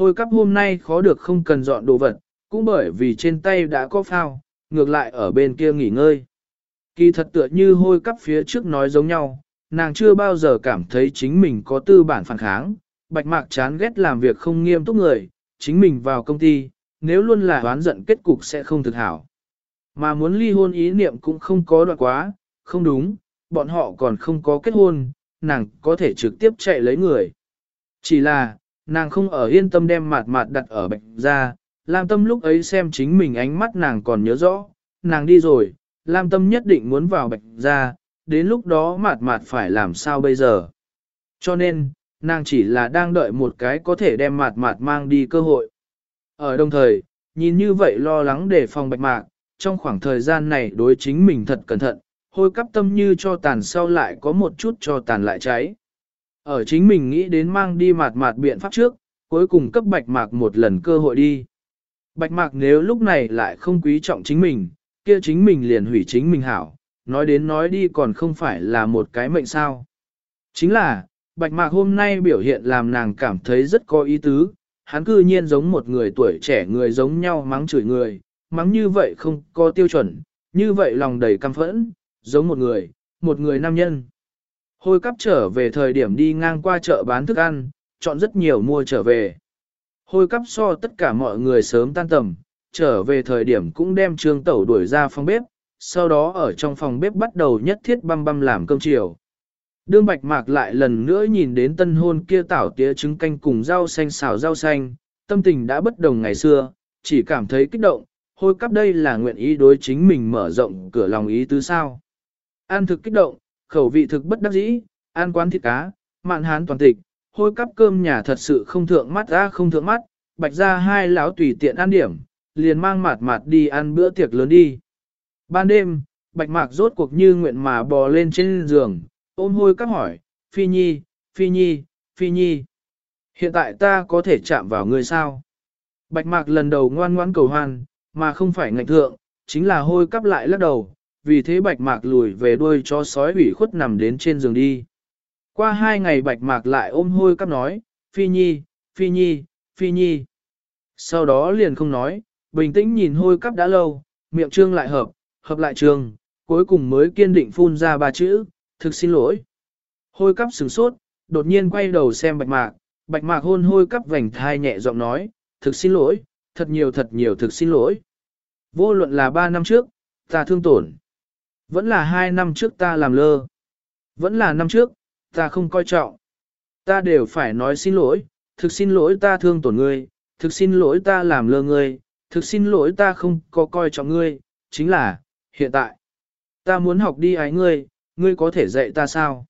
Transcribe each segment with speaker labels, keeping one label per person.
Speaker 1: hôi cắp hôm nay khó được không cần dọn đồ vật, cũng bởi vì trên tay đã có phao, ngược lại ở bên kia nghỉ ngơi. Kỳ thật tựa như hôi cắp phía trước nói giống nhau, nàng chưa bao giờ cảm thấy chính mình có tư bản phản kháng, bạch mạc chán ghét làm việc không nghiêm túc người, chính mình vào công ty, nếu luôn là oán giận kết cục sẽ không thực hảo. Mà muốn ly hôn ý niệm cũng không có đoạn quá, không đúng, bọn họ còn không có kết hôn, nàng có thể trực tiếp chạy lấy người. Chỉ là, nàng không ở yên tâm đem mạt mạt đặt ở bệnh ra, Lam Tâm lúc ấy xem chính mình ánh mắt nàng còn nhớ rõ, nàng đi rồi, Lam Tâm nhất định muốn vào bệnh ra, đến lúc đó mạt mạt phải làm sao bây giờ. Cho nên, nàng chỉ là đang đợi một cái có thể đem mạt mạt mang đi cơ hội. Ở đồng thời, nhìn như vậy lo lắng để phòng bạch mạc, trong khoảng thời gian này đối chính mình thật cẩn thận, hôi cắp tâm như cho tàn sau lại có một chút cho tàn lại cháy. Ở chính mình nghĩ đến mang đi mạt mạt biện pháp trước, cuối cùng cấp bạch mạc một lần cơ hội đi. Bạch mạc nếu lúc này lại không quý trọng chính mình, kia chính mình liền hủy chính mình hảo, nói đến nói đi còn không phải là một cái mệnh sao. Chính là, bạch mạc hôm nay biểu hiện làm nàng cảm thấy rất có ý tứ, hắn cư nhiên giống một người tuổi trẻ người giống nhau mắng chửi người, mắng như vậy không có tiêu chuẩn, như vậy lòng đầy căm phẫn, giống một người, một người nam nhân. Hôi cắp trở về thời điểm đi ngang qua chợ bán thức ăn, chọn rất nhiều mua trở về. Hôi cắp so tất cả mọi người sớm tan tầm, trở về thời điểm cũng đem trương tẩu đuổi ra phòng bếp, sau đó ở trong phòng bếp bắt đầu nhất thiết băm băm làm cơm chiều. Đương bạch mạc lại lần nữa nhìn đến tân hôn kia tảo tía trứng canh cùng rau xanh xào rau xanh, tâm tình đã bất đồng ngày xưa, chỉ cảm thấy kích động, hôi cắp đây là nguyện ý đối chính mình mở rộng cửa lòng ý tứ sao. An thực kích động, khẩu vị thực bất đắc dĩ, an quán thịt cá, mạn hán toàn tịch, hôi cắp cơm nhà thật sự không thượng mắt ra không thượng mắt, bạch ra hai lão tùy tiện ăn điểm, liền mang mạt mạt đi ăn bữa tiệc lớn đi. Ban đêm, bạch mạc rốt cuộc như nguyện mà bò lên trên giường, ôm hôi cắp hỏi, Phi Nhi, Phi Nhi, Phi Nhi. Hiện tại ta có thể chạm vào ngươi sao? Bạch mạc lần đầu ngoan ngoãn cầu hoan, mà không phải ngạch thượng, chính là hôi cắp lại lắc đầu, vì thế bạch mạc lùi về đuôi cho sói ủy khuất nằm đến trên giường đi. Qua hai ngày bạch mạc lại ôm hôi cắp nói, Phi Nhi, Phi Nhi, Phi Nhi. Sau đó liền không nói, bình tĩnh nhìn hôi cắp đã lâu, miệng trương lại hợp, hợp lại trường cuối cùng mới kiên định phun ra ba chữ, thực xin lỗi. Hôi cắp sửng sốt, đột nhiên quay đầu xem bạch mạc, bạch mạc hôn hôi cắp vành thai nhẹ giọng nói, thực xin lỗi, thật nhiều thật nhiều thực xin lỗi. Vô luận là ba năm trước, ta thương tổn. Vẫn là hai năm trước ta làm lơ. Vẫn là năm trước, ta không coi trọng. Ta đều phải nói xin lỗi, thực xin lỗi ta thương tổn ngươi, thực xin lỗi ta làm lơ ngươi, thực xin lỗi ta không có coi trọng ngươi, chính là, hiện tại. Ta muốn học đi ái ngươi, ngươi có thể dạy ta sao?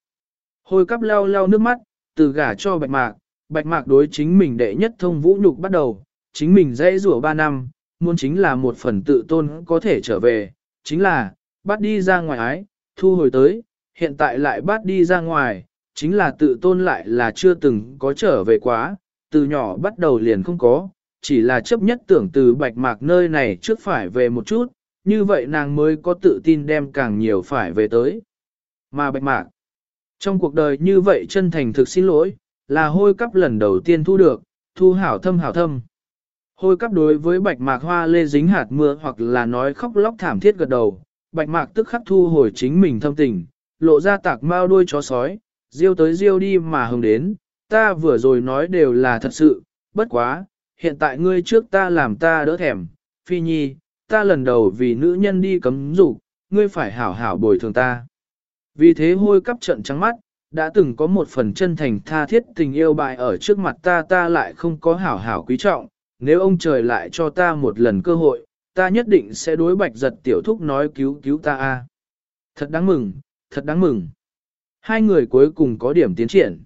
Speaker 1: Hôi cắp lau lau nước mắt, từ gả cho bạch mạc, bạch mạc đối chính mình đệ nhất thông vũ nhục bắt đầu, chính mình dễ rủa ba năm, muốn chính là một phần tự tôn có thể trở về, chính là, bắt đi ra ngoài ái, thu hồi tới, hiện tại lại bắt đi ra ngoài, chính là tự tôn lại là chưa từng có trở về quá, từ nhỏ bắt đầu liền không có, chỉ là chấp nhất tưởng từ bạch mạc nơi này trước phải về một chút, như vậy nàng mới có tự tin đem càng nhiều phải về tới. Mà bạch mạc, trong cuộc đời như vậy chân thành thực xin lỗi, là hôi cắp lần đầu tiên thu được, thu hảo thâm hảo thâm. Hôi cắp đối với bạch mạc hoa lê dính hạt mưa hoặc là nói khóc lóc thảm thiết gật đầu, bạch mạc tức khắc thu hồi chính mình thâm tình, lộ ra tạc mao đuôi chó sói, riêu tới riêu đi mà hồng đến, ta vừa rồi nói đều là thật sự, bất quá, hiện tại ngươi trước ta làm ta đỡ thèm, phi nhi, ta lần đầu vì nữ nhân đi cấm dục ngươi phải hảo hảo bồi thường ta. Vì thế hôi cắp trận trắng mắt, đã từng có một phần chân thành tha thiết tình yêu bại ở trước mặt ta ta lại không có hảo hảo quý trọng, nếu ông trời lại cho ta một lần cơ hội, ta nhất định sẽ đối bạch giật tiểu thúc nói cứu cứu ta a. Thật đáng mừng, thật đáng mừng. Hai người cuối cùng có điểm tiến triển.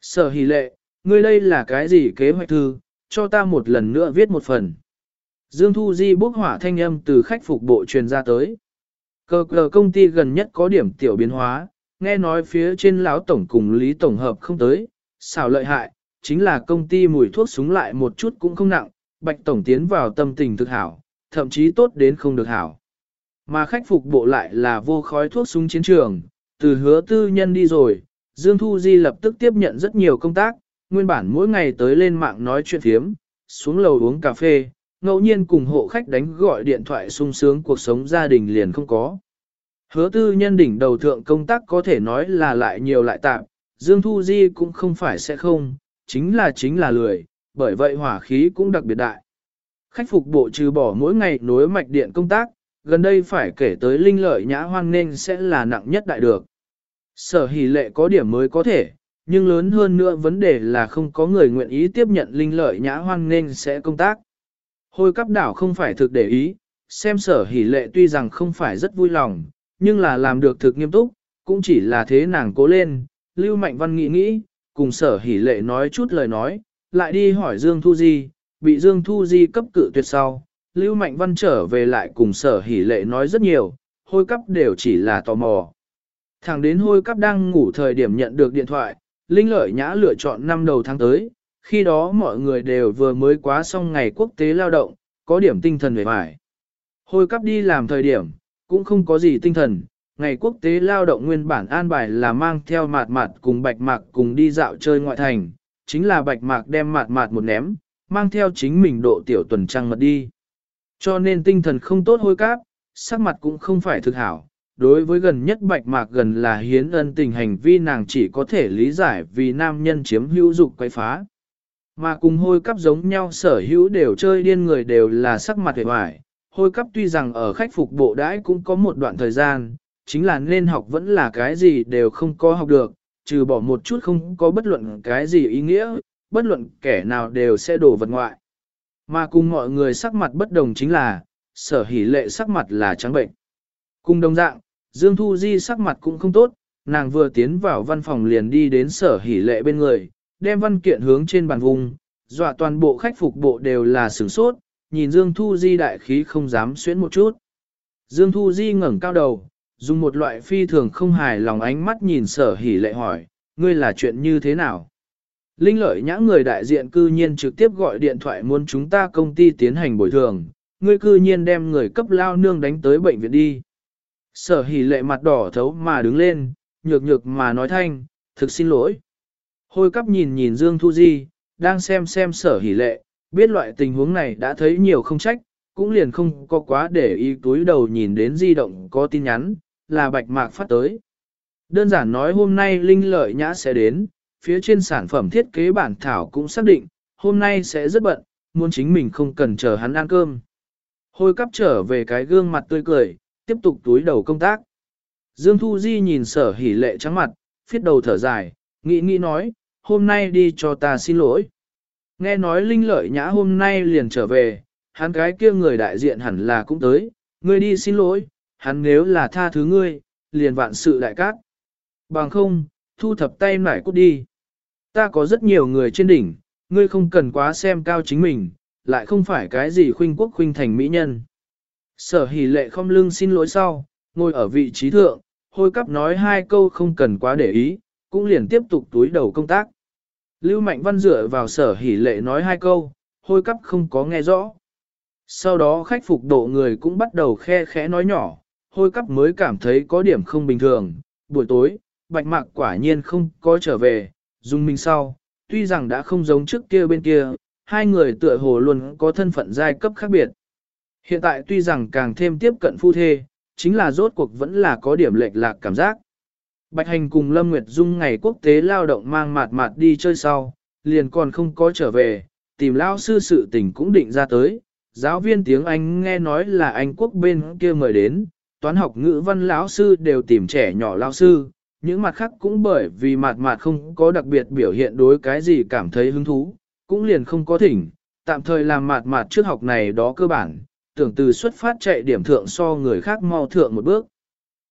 Speaker 1: Sở hỷ lệ, ngươi đây là cái gì kế hoạch thư, cho ta một lần nữa viết một phần. Dương Thu Di bốc hỏa thanh âm từ khách phục bộ truyền ra tới. Cờ cờ công ty gần nhất có điểm tiểu biến hóa, nghe nói phía trên lão tổng cùng lý tổng hợp không tới, xảo lợi hại, chính là công ty mùi thuốc súng lại một chút cũng không nặng, bạch tổng tiến vào tâm tình thực hảo, thậm chí tốt đến không được hảo. Mà khách phục bộ lại là vô khói thuốc súng chiến trường, từ hứa tư nhân đi rồi, Dương Thu Di lập tức tiếp nhận rất nhiều công tác, nguyên bản mỗi ngày tới lên mạng nói chuyện thiếm, xuống lầu uống cà phê, ngẫu nhiên cùng hộ khách đánh gọi điện thoại sung sướng cuộc sống gia đình liền không có. Hứa tư nhân đỉnh đầu thượng công tác có thể nói là lại nhiều lại tạm, Dương Thu Di cũng không phải sẽ không, chính là chính là lười, bởi vậy hỏa khí cũng đặc biệt đại. Khách phục bộ trừ bỏ mỗi ngày nối mạch điện công tác, gần đây phải kể tới linh lợi nhã hoang nên sẽ là nặng nhất đại được. Sở hỷ lệ có điểm mới có thể, nhưng lớn hơn nữa vấn đề là không có người nguyện ý tiếp nhận linh lợi nhã hoang nên sẽ công tác. Hồi cắp đảo không phải thực để ý, xem sở hỷ lệ tuy rằng không phải rất vui lòng, nhưng là làm được thực nghiêm túc, cũng chỉ là thế nàng cố lên, Lưu Mạnh Văn nghĩ nghĩ, cùng sở hỷ lệ nói chút lời nói, lại đi hỏi Dương Thu Di, bị Dương Thu Di cấp cự tuyệt sau. Lưu Mạnh Văn trở về lại cùng sở Hỉ lệ nói rất nhiều, hôi cắp đều chỉ là tò mò. Thẳng đến hôi cắp đang ngủ thời điểm nhận được điện thoại, Linh Lợi Nhã lựa chọn năm đầu tháng tới, khi đó mọi người đều vừa mới quá xong ngày quốc tế lao động, có điểm tinh thần về mải. Hôi cắp đi làm thời điểm, cũng không có gì tinh thần, ngày quốc tế lao động nguyên bản an bài là mang theo mạt mạt cùng bạch mạc cùng đi dạo chơi ngoại thành, chính là bạch mạc đem mạt mạt một ném, mang theo chính mình độ tiểu tuần trăng mật đi. Cho nên tinh thần không tốt hôi cáp, sắc mặt cũng không phải thực hảo. Đối với gần nhất bạch mạc gần là hiến ân tình hành vi nàng chỉ có thể lý giải vì nam nhân chiếm hữu dục quay phá. Mà cùng hôi cắp giống nhau sở hữu đều chơi điên người đều là sắc mặt hề hoài. Hôi cắp tuy rằng ở khách phục bộ đãi cũng có một đoạn thời gian, chính là nên học vẫn là cái gì đều không có học được, trừ bỏ một chút không có bất luận cái gì ý nghĩa, bất luận kẻ nào đều sẽ đổ vật ngoại. Mà cùng mọi người sắc mặt bất đồng chính là, sở hỷ lệ sắc mặt là trắng bệnh. Cùng đồng dạng, Dương Thu Di sắc mặt cũng không tốt, nàng vừa tiến vào văn phòng liền đi đến sở hỷ lệ bên người, đem văn kiện hướng trên bàn vùng, dọa toàn bộ khách phục bộ đều là sửng sốt, nhìn Dương Thu Di đại khí không dám xuyến một chút. Dương Thu Di ngẩng cao đầu, dùng một loại phi thường không hài lòng ánh mắt nhìn sở hỉ lệ hỏi, ngươi là chuyện như thế nào? Linh lợi nhã người đại diện cư nhiên trực tiếp gọi điện thoại muốn chúng ta công ty tiến hành bồi thường, ngươi cư nhiên đem người cấp lao nương đánh tới bệnh viện đi. Sở hỉ lệ mặt đỏ thấu mà đứng lên, nhược nhược mà nói thanh, thực xin lỗi. Hôi cắp nhìn nhìn Dương Thu Di, đang xem xem sở hỉ lệ, biết loại tình huống này đã thấy nhiều không trách, cũng liền không có quá để ý túi đầu nhìn đến di động có tin nhắn, là bạch mạc phát tới. Đơn giản nói hôm nay Linh Lợi Nhã sẽ đến, phía trên sản phẩm thiết kế bản thảo cũng xác định, hôm nay sẽ rất bận, muốn chính mình không cần chờ hắn ăn cơm. Hôi cắp trở về cái gương mặt tươi cười, tiếp tục túi đầu công tác. Dương Thu Di nhìn sở hỉ lệ trắng mặt, phiết đầu thở dài, nghĩ nghĩ nói, hôm nay đi cho ta xin lỗi. Nghe nói Linh Lợi Nhã hôm nay liền trở về, hắn cái kia người đại diện hẳn là cũng tới, ngươi đi xin lỗi, hắn nếu là tha thứ ngươi, liền vạn sự đại cát. Bằng không, thu thập tay nải cút đi. Ta có rất nhiều người trên đỉnh, ngươi không cần quá xem cao chính mình, lại không phải cái gì khuynh quốc khuynh thành mỹ nhân. Sở hỷ lệ không lưng xin lỗi sau, ngồi ở vị trí thượng, hôi cắp nói hai câu không cần quá để ý, cũng liền tiếp tục túi đầu công tác. Lưu Mạnh Văn dựa vào sở hỷ lệ nói hai câu, hôi cắp không có nghe rõ. Sau đó khách phục độ người cũng bắt đầu khe khẽ nói nhỏ, hôi cắp mới cảm thấy có điểm không bình thường. Buổi tối, bạch mạc quả nhiên không có trở về, dùng mình sau, tuy rằng đã không giống trước kia bên kia, hai người tựa hồ luôn có thân phận giai cấp khác biệt. Hiện tại tuy rằng càng thêm tiếp cận phu thê, chính là rốt cuộc vẫn là có điểm lệch lạc cảm giác. Bạch Hành cùng Lâm Nguyệt Dung ngày quốc tế lao động mang mạt mạt đi chơi sau, liền còn không có trở về, tìm lao sư sự tình cũng định ra tới. Giáo viên tiếng Anh nghe nói là Anh quốc bên kia mời đến, toán học ngữ văn lão sư đều tìm trẻ nhỏ lao sư, những mặt khác cũng bởi vì mạt mạt không có đặc biệt biểu hiện đối cái gì cảm thấy hứng thú, cũng liền không có thỉnh, tạm thời làm mạt mạt trước học này đó cơ bản, tưởng từ xuất phát chạy điểm thượng so người khác mau thượng một bước.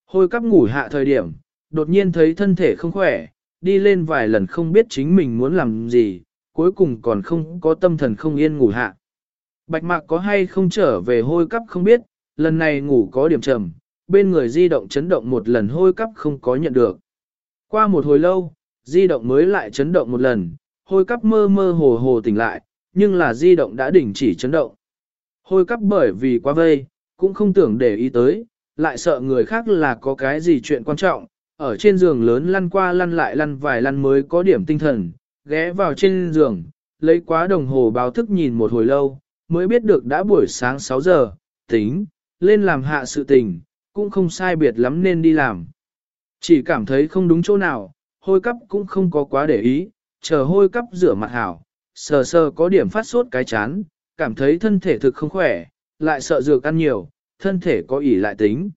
Speaker 1: Hôi cắp ngủ hạ thời điểm, đột nhiên thấy thân thể không khỏe, đi lên vài lần không biết chính mình muốn làm gì, cuối cùng còn không có tâm thần không yên ngủ hạ. Bạch mạc có hay không trở về hôi cắp không biết, lần này ngủ có điểm trầm, bên người di động chấn động một lần hôi cắp không có nhận được. Qua một hồi lâu, di động mới lại chấn động một lần, hôi cắp mơ mơ hồ hồ tỉnh lại, nhưng là di động đã đình chỉ chấn động. Hôi cắp bởi vì quá vây, cũng không tưởng để ý tới, lại sợ người khác là có cái gì chuyện quan trọng, ở trên giường lớn lăn qua lăn lại lăn vài lăn mới có điểm tinh thần, ghé vào trên giường, lấy quá đồng hồ báo thức nhìn một hồi lâu, mới biết được đã buổi sáng 6 giờ, tính, lên làm hạ sự tình, cũng không sai biệt lắm nên đi làm. Chỉ cảm thấy không đúng chỗ nào, hôi cắp cũng không có quá để ý, chờ hôi cắp rửa mặt hảo, sờ sờ có điểm phát sốt cái chán, cảm thấy thân thể thực không khỏe, lại sợ dược ăn nhiều, thân thể có ỉ lại tính.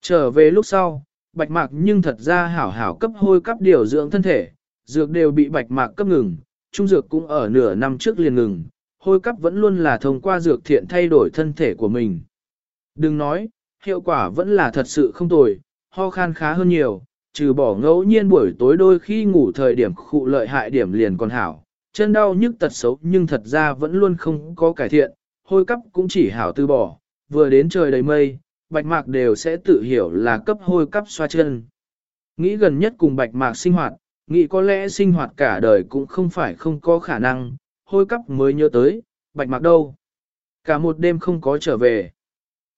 Speaker 1: Trở về lúc sau, bạch mạc nhưng thật ra hảo hảo cấp hôi cắp điều dưỡng thân thể, dược đều bị bạch mạc cấp ngừng, trung dược cũng ở nửa năm trước liền ngừng, hôi cắp vẫn luôn là thông qua dược thiện thay đổi thân thể của mình. Đừng nói, hiệu quả vẫn là thật sự không tồi, ho khan khá hơn nhiều, trừ bỏ ngẫu nhiên buổi tối đôi khi ngủ thời điểm khụ lợi hại điểm liền còn hảo, chân đau nhức tật xấu nhưng thật ra vẫn luôn không có cải thiện, hôi cắp cũng chỉ hảo từ bỏ, vừa đến trời đầy mây, bạch mạc đều sẽ tự hiểu là cấp hôi cắp xoa chân. Nghĩ gần nhất cùng bạch mạc sinh hoạt, nghĩ có lẽ sinh hoạt cả đời cũng không phải không có khả năng, hôi cắp mới nhớ tới, bạch mạc đâu. Cả một đêm không có trở về.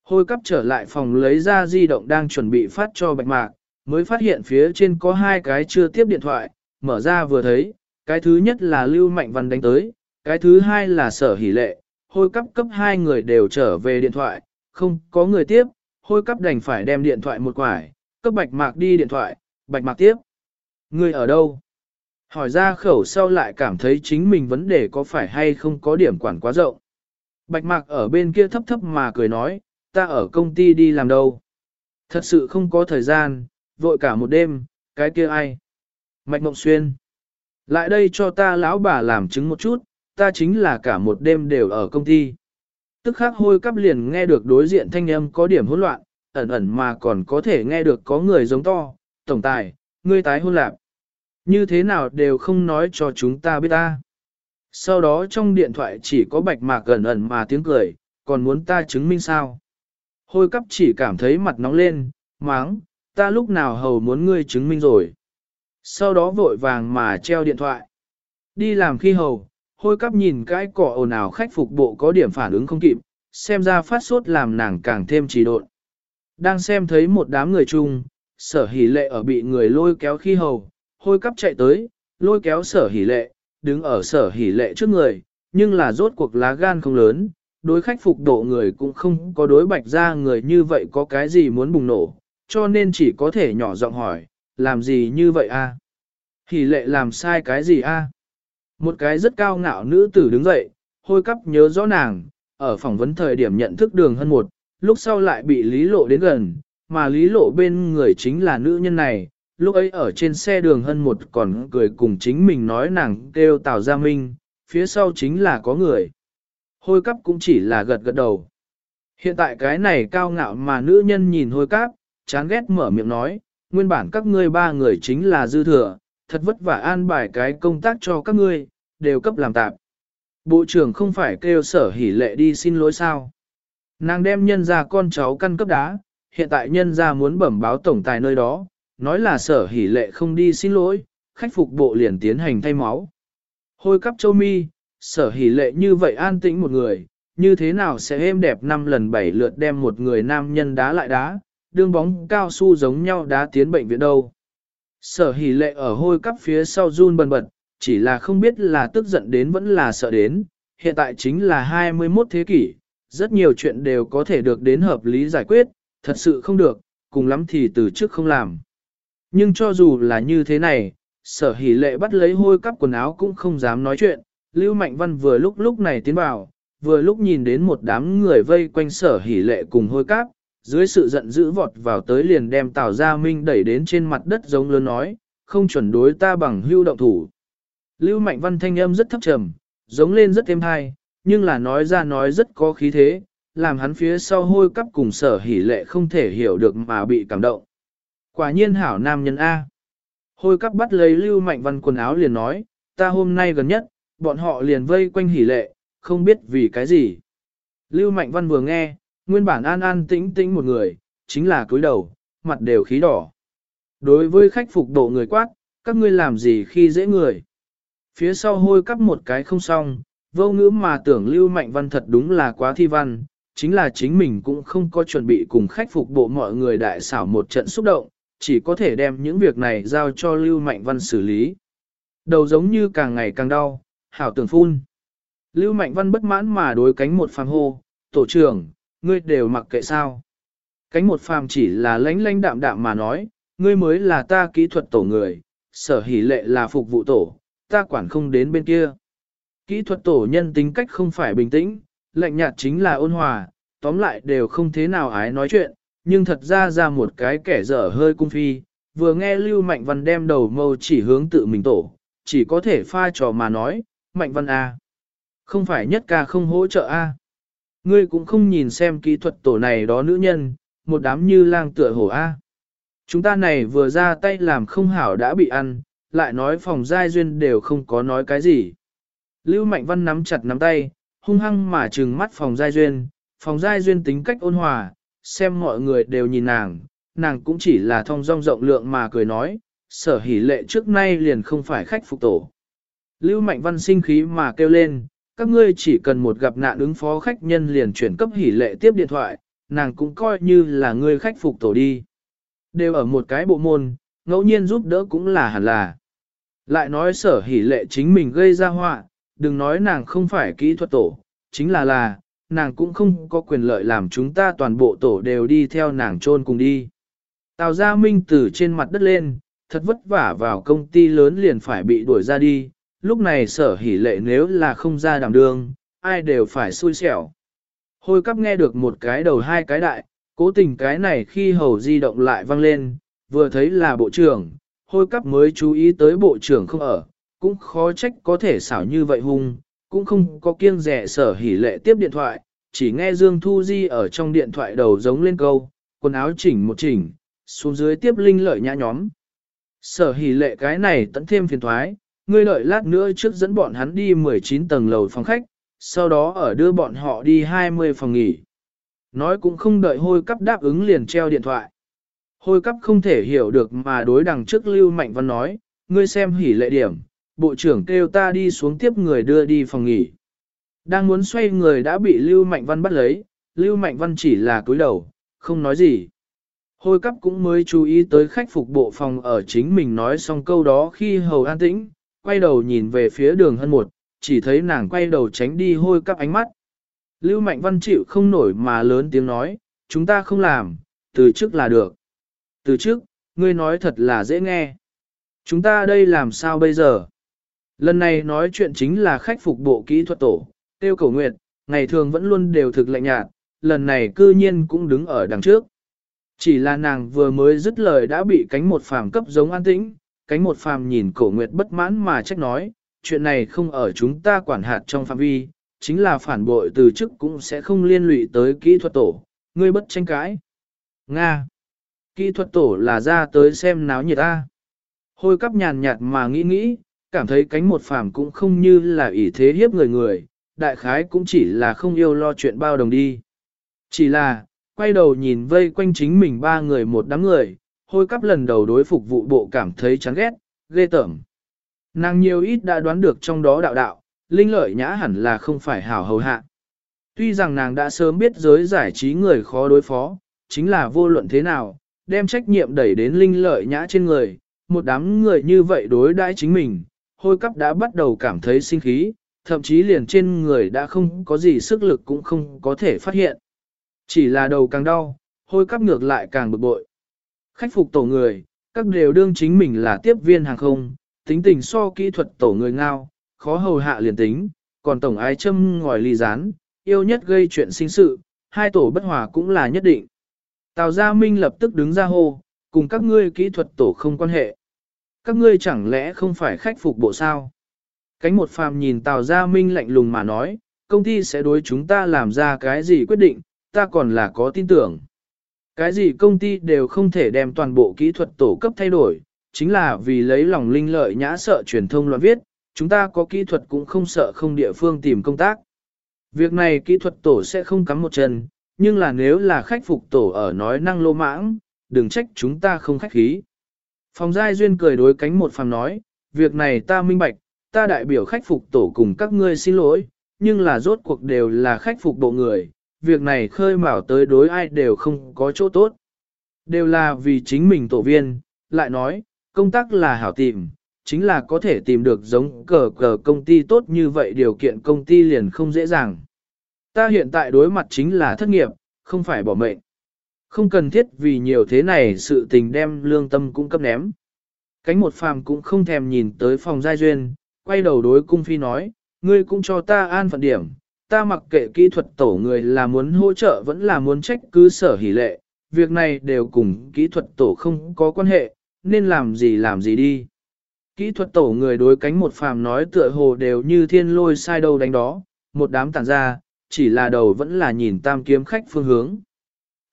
Speaker 1: Hôi cắp trở lại phòng lấy ra di động đang chuẩn bị phát cho bạch mạc, mới phát hiện phía trên có hai cái chưa tiếp điện thoại, mở ra vừa thấy, cái thứ nhất là Lưu Mạnh Văn đánh tới, cái thứ hai là sở hỷ lệ, hôi cấp cấp hai người đều trở về điện thoại, không có người tiếp, hôi cấp đành phải đem điện thoại một quải, cấp bạch mạc đi điện thoại, bạch mạc tiếp. Người ở đâu? Hỏi ra khẩu sau lại cảm thấy chính mình vấn đề có phải hay không có điểm quản quá rộng. Bạch mạc ở bên kia thấp thấp mà cười nói, ta ở công ty đi làm đâu. Thật sự không có thời gian, vội cả một đêm, cái kia ai? Mạch Mộng Xuyên. Lại đây cho ta lão bà làm chứng một chút, ta chính là cả một đêm đều ở công ty. Tức khắc hôi cắp liền nghe được đối diện thanh âm có điểm hỗn loạn, ẩn ẩn mà còn có thể nghe được có người giống to, tổng tài, ngươi tái hôn lạc. Như thế nào đều không nói cho chúng ta biết ta. Sau đó trong điện thoại chỉ có bạch mạc gần ẩn mà tiếng cười, còn muốn ta chứng minh sao. Hôi cắp chỉ cảm thấy mặt nóng lên, máng, ta lúc nào hầu muốn ngươi chứng minh rồi. Sau đó vội vàng mà treo điện thoại. Đi làm khi hầu, hôi cắp nhìn cái cỏ ồn ào khách phục bộ có điểm phản ứng không kịp, xem ra phát sốt làm nàng càng thêm trì độn. Đang xem thấy một đám người chung, sở hỉ lệ ở bị người lôi kéo khi hầu, hôi cắp chạy tới, lôi kéo sở hỉ lệ, đứng ở sở hỉ lệ trước người, nhưng là rốt cuộc lá gan không lớn, đối khách phục độ người cũng không có đối bạch ra người như vậy có cái gì muốn bùng nổ, cho nên chỉ có thể nhỏ giọng hỏi, làm gì như vậy a? Hỷ lệ làm sai cái gì a? Một cái rất cao ngạo nữ tử đứng dậy, hôi cắp nhớ rõ nàng, ở phỏng vấn thời điểm nhận thức đường hơn một, lúc sau lại bị lý lộ đến gần, mà lý lộ bên người chính là nữ nhân này, lúc ấy ở trên xe đường hơn một còn cười cùng chính mình nói nàng kêu Tào Gia Minh, phía sau chính là có người. Hôi cắp cũng chỉ là gật gật đầu. Hiện tại cái này cao ngạo mà nữ nhân nhìn hôi cắp, chán ghét mở miệng nói, nguyên bản các ngươi ba người chính là dư thừa, thật vất vả an bài cái công tác cho các ngươi, đều cấp làm tạp. Bộ trưởng không phải kêu sở hỉ lệ đi xin lỗi sao. Nàng đem nhân ra con cháu căn cấp đá, hiện tại nhân ra muốn bẩm báo tổng tài nơi đó, nói là sở hỉ lệ không đi xin lỗi, khách phục bộ liền tiến hành thay máu. Hôi cắp châu mi, sở hỉ lệ như vậy an tĩnh một người, như thế nào sẽ êm đẹp năm lần bảy lượt đem một người nam nhân đá lại đá, đương bóng cao su giống nhau đá tiến bệnh viện đâu. Sở hỉ lệ ở hôi cắp phía sau run bần bật, chỉ là không biết là tức giận đến vẫn là sợ đến, hiện tại chính là 21 thế kỷ, rất nhiều chuyện đều có thể được đến hợp lý giải quyết, thật sự không được, cùng lắm thì từ trước không làm. Nhưng cho dù là như thế này, sở hỉ lệ bắt lấy hôi cắp quần áo cũng không dám nói chuyện, Lưu Mạnh Văn vừa lúc lúc này tiến vào, vừa lúc nhìn đến một đám người vây quanh sở hỉ lệ cùng hôi cáp, dưới sự giận dữ vọt vào tới liền đem Tào Gia Minh đẩy đến trên mặt đất giống lớn nói, không chuẩn đối ta bằng hưu động thủ. Lưu Mạnh Văn thanh âm rất thấp trầm, giống lên rất êm hay, nhưng là nói ra nói rất có khí thế, làm hắn phía sau hôi cắp cùng sở hỉ lệ không thể hiểu được mà bị cảm động. Quả nhiên hảo nam nhân A. Hôi cắp bắt lấy Lưu Mạnh Văn quần áo liền nói, ta hôm nay gần nhất, bọn họ liền vây quanh hỉ lệ, không biết vì cái gì. Lưu Mạnh Văn vừa nghe, Nguyên bản an an tĩnh tĩnh một người, chính là cúi đầu, mặt đều khí đỏ. Đối với khách phục độ người quát, các ngươi làm gì khi dễ người. Phía sau hôi cắp một cái không xong, vô ngữ mà tưởng lưu mạnh văn thật đúng là quá thi văn, chính là chính mình cũng không có chuẩn bị cùng khách phục bộ mọi người đại xảo một trận xúc động, chỉ có thể đem những việc này giao cho lưu mạnh văn xử lý. Đầu giống như càng ngày càng đau, hảo tưởng phun. Lưu Mạnh Văn bất mãn mà đối cánh một phàm hô, tổ trưởng, ngươi đều mặc kệ sao. Cánh một phàm chỉ là lánh lánh đạm đạm mà nói, ngươi mới là ta kỹ thuật tổ người, sở hỷ lệ là phục vụ tổ, ta quản không đến bên kia. Kỹ thuật tổ nhân tính cách không phải bình tĩnh, lạnh nhạt chính là ôn hòa, tóm lại đều không thế nào ái nói chuyện, nhưng thật ra ra một cái kẻ dở hơi cung phi, vừa nghe Lưu Mạnh Văn đem đầu mâu chỉ hướng tự mình tổ, chỉ có thể pha trò mà nói, Mạnh Văn A. Không phải nhất ca không hỗ trợ A. Ngươi cũng không nhìn xem kỹ thuật tổ này đó nữ nhân, một đám như lang tựa hổ A. Chúng ta này vừa ra tay làm không hảo đã bị ăn, lại nói phòng giai duyên đều không có nói cái gì. Lưu Mạnh Văn nắm chặt nắm tay, hung hăng mà trừng mắt phòng giai duyên, phòng giai duyên tính cách ôn hòa, xem mọi người đều nhìn nàng, nàng cũng chỉ là thông dong rộng lượng mà cười nói, sở hỷ lệ trước nay liền không phải khách phục tổ. Lưu Mạnh Văn sinh khí mà kêu lên, các ngươi chỉ cần một gặp nạn ứng phó khách nhân liền chuyển cấp hỉ lệ tiếp điện thoại, nàng cũng coi như là ngươi khách phục tổ đi. Đều ở một cái bộ môn, ngẫu nhiên giúp đỡ cũng là hẳn là. Lại nói sở hỉ lệ chính mình gây ra họa, đừng nói nàng không phải kỹ thuật tổ, chính là là, nàng cũng không có quyền lợi làm chúng ta toàn bộ tổ đều đi theo nàng chôn cùng đi. Tào Gia Minh từ trên mặt đất lên, thật vất vả vào công ty lớn liền phải bị đuổi ra đi, lúc này sở hỉ lệ nếu là không ra đảm đương, ai đều phải xui xẻo. Hôi cắp nghe được một cái đầu hai cái đại, cố tình cái này khi hầu di động lại vang lên, vừa thấy là bộ trưởng, hôi cắp mới chú ý tới bộ trưởng không ở, cũng khó trách có thể xảo như vậy hung, cũng không có kiêng rẻ sở hỉ lệ tiếp điện thoại, chỉ nghe Dương Thu Di ở trong điện thoại đầu giống lên câu, quần áo chỉnh một chỉnh, xuống dưới tiếp linh lợi nhã nhóm. Sở hỉ lệ cái này tận thêm phiền thoái, ngươi đợi lát nữa trước dẫn bọn hắn đi 19 tầng lầu phòng khách, sau đó ở đưa bọn họ đi 20 phòng nghỉ. Nói cũng không đợi hôi cắp đáp ứng liền treo điện thoại. Hôi cắp không thể hiểu được mà đối đằng trước Lưu Mạnh Văn nói, ngươi xem hỉ lệ điểm, bộ trưởng kêu ta đi xuống tiếp người đưa đi phòng nghỉ. Đang muốn xoay người đã bị Lưu Mạnh Văn bắt lấy, Lưu Mạnh Văn chỉ là cúi đầu, không nói gì. Hôi cắp cũng mới chú ý tới khách phục bộ phòng ở chính mình nói xong câu đó khi hầu an tĩnh, quay đầu nhìn về phía đường hân một, chỉ thấy nàng quay đầu tránh đi hôi cắp ánh mắt. Lưu Mạnh Văn chịu không nổi mà lớn tiếng nói, chúng ta không làm, từ trước là được. Từ trước, ngươi nói thật là dễ nghe. Chúng ta đây làm sao bây giờ? Lần này nói chuyện chính là khách phục bộ kỹ thuật tổ, tiêu cầu nguyệt, ngày thường vẫn luôn đều thực lạnh nhạt, lần này cư nhiên cũng đứng ở đằng trước. Chỉ là nàng vừa mới dứt lời đã bị cánh một phàm cấp giống an tĩnh, cánh một phàm nhìn cổ nguyệt bất mãn mà trách nói, chuyện này không ở chúng ta quản hạt trong phạm vi, chính là phản bội từ chức cũng sẽ không liên lụy tới kỹ thuật tổ, ngươi bất tranh cãi. Nga. Kỹ thuật tổ là ra tới xem náo nhiệt ta. Hôi cắp nhàn nhạt mà nghĩ nghĩ, cảm thấy cánh một phàm cũng không như là ỷ thế hiếp người người, đại khái cũng chỉ là không yêu lo chuyện bao đồng đi. Chỉ là, quay đầu nhìn vây quanh chính mình ba người một đám người, hôi cắp lần đầu đối phục vụ bộ cảm thấy chán ghét, ghê tởm. Nàng nhiều ít đã đoán được trong đó đạo đạo, linh lợi nhã hẳn là không phải hảo hầu hạ. Tuy rằng nàng đã sớm biết giới giải trí người khó đối phó, chính là vô luận thế nào, đem trách nhiệm đẩy đến linh lợi nhã trên người, một đám người như vậy đối đãi chính mình, hôi cắp đã bắt đầu cảm thấy sinh khí, thậm chí liền trên người đã không có gì sức lực cũng không có thể phát hiện. Chỉ là đầu càng đau, hôi cắp ngược lại càng bực bội. Khách phục tổ người, các đều đương chính mình là tiếp viên hàng không, tính tình so kỹ thuật tổ người ngao, khó hầu hạ liền tính, còn tổng ái châm ngòi ly rán, yêu nhất gây chuyện sinh sự, hai tổ bất hòa cũng là nhất định. Tào Gia Minh lập tức đứng ra hô, cùng các ngươi kỹ thuật tổ không quan hệ. Các ngươi chẳng lẽ không phải khách phục bộ sao? Cánh một phàm nhìn Tào Gia Minh lạnh lùng mà nói, công ty sẽ đối chúng ta làm ra cái gì quyết định, ta còn là có tin tưởng. Cái gì công ty đều không thể đem toàn bộ kỹ thuật tổ cấp thay đổi, chính là vì lấy lòng linh lợi nhã sợ truyền thông loạn viết, chúng ta có kỹ thuật cũng không sợ không địa phương tìm công tác. Việc này kỹ thuật tổ sẽ không cắm một chân, nhưng là nếu là khách phục tổ ở nói năng lô mãng, đừng trách chúng ta không khách khí. Phòng giai duyên cười đối cánh một phàm nói, việc này ta minh bạch, ta đại biểu khách phục tổ cùng các ngươi xin lỗi, nhưng là rốt cuộc đều là khách phục bộ người, việc này khơi mào tới đối ai đều không có chỗ tốt. Đều là vì chính mình tổ viên, lại nói, công tác là hảo tìm, chính là có thể tìm được giống cờ cờ công ty tốt như vậy điều kiện công ty liền không dễ dàng. Ta hiện tại đối mặt chính là thất nghiệp, không phải bỏ mệnh. Không cần thiết vì nhiều thế này sự tình đem lương tâm cũng cấp ném. Cánh một phàm cũng không thèm nhìn tới phòng giai duyên, quay đầu đối cung phi nói, ngươi cũng cho ta an phận điểm, ta mặc kệ kỹ thuật tổ người là muốn hỗ trợ vẫn là muốn trách cứ sở hỷ lệ, việc này đều cùng kỹ thuật tổ không có quan hệ, nên làm gì làm gì đi. Kỹ thuật tổ người đối cánh một phàm nói tựa hồ đều như thiên lôi sai đâu đánh đó, một đám tản ra, chỉ là đầu vẫn là nhìn tam kiếm khách phương hướng.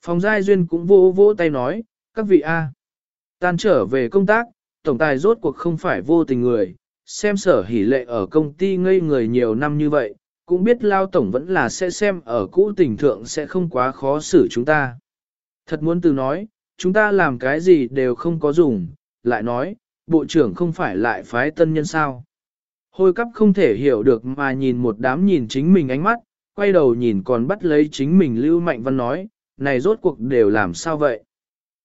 Speaker 1: Phòng giai duyên cũng vô vỗ tay nói, các vị A. Tan trở về công tác, tổng tài rốt cuộc không phải vô tình người, xem sở hỷ lệ ở công ty ngây người nhiều năm như vậy, cũng biết lao tổng vẫn là sẽ xem ở cũ tình thượng sẽ không quá khó xử chúng ta. Thật muốn từ nói, chúng ta làm cái gì đều không có dùng, lại nói, bộ trưởng không phải lại phái tân nhân sao. Hôi cắp không thể hiểu được mà nhìn một đám nhìn chính mình ánh mắt, quay đầu nhìn còn bắt lấy chính mình Lưu Mạnh Văn nói, này rốt cuộc đều làm sao vậy?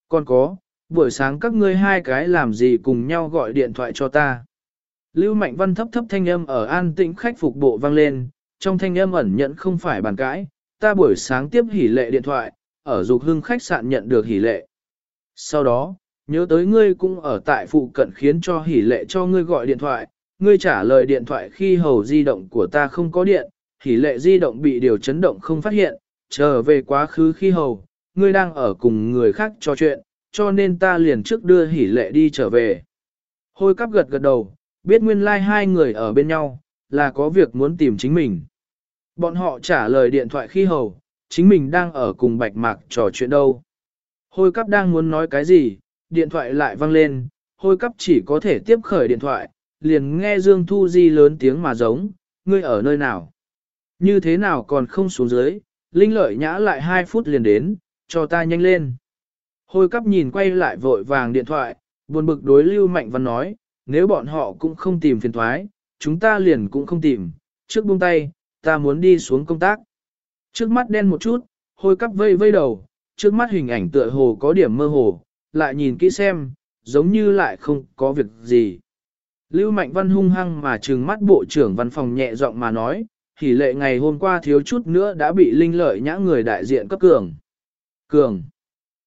Speaker 1: Còn có, buổi sáng các ngươi hai cái làm gì cùng nhau gọi điện thoại cho ta? Lưu Mạnh Văn thấp thấp thanh âm ở an tĩnh khách phục bộ vang lên, trong thanh âm ẩn nhận không phải bàn cãi, ta buổi sáng tiếp hỉ lệ điện thoại, ở dục hưng khách sạn nhận được hỉ lệ. Sau đó, nhớ tới ngươi cũng ở tại phụ cận khiến cho hỉ lệ cho ngươi gọi điện thoại, ngươi trả lời điện thoại khi hầu di động của ta không có điện, hỉ lệ di động bị điều chấn động không phát hiện, trở về quá khứ khi hầu, ngươi đang ở cùng người khác trò chuyện, cho nên ta liền trước đưa hỉ lệ đi trở về. Hôi cắp gật gật đầu, biết nguyên lai like hai người ở bên nhau, là có việc muốn tìm chính mình. Bọn họ trả lời điện thoại khi hầu, chính mình đang ở cùng bạch mạc trò chuyện đâu. Hôi cắp đang muốn nói cái gì, điện thoại lại vang lên, hôi cắp chỉ có thể tiếp khởi điện thoại, liền nghe Dương Thu Di lớn tiếng mà giống, ngươi ở nơi nào? Như thế nào còn không xuống dưới, Linh lợi nhã lại 2 phút liền đến, cho ta nhanh lên. Hôi cắp nhìn quay lại vội vàng điện thoại, buồn bực đối Lưu Mạnh Văn nói, nếu bọn họ cũng không tìm phiền thoái, chúng ta liền cũng không tìm, trước buông tay, ta muốn đi xuống công tác. Trước mắt đen một chút, hôi cắp vây vây đầu, trước mắt hình ảnh tựa hồ có điểm mơ hồ, lại nhìn kỹ xem, giống như lại không có việc gì. Lưu Mạnh Văn hung hăng mà trừng mắt bộ trưởng văn phòng nhẹ giọng mà nói, hỉ lệ ngày hôm qua thiếu chút nữa đã bị linh lợi nhã người đại diện cấp cường. Cường.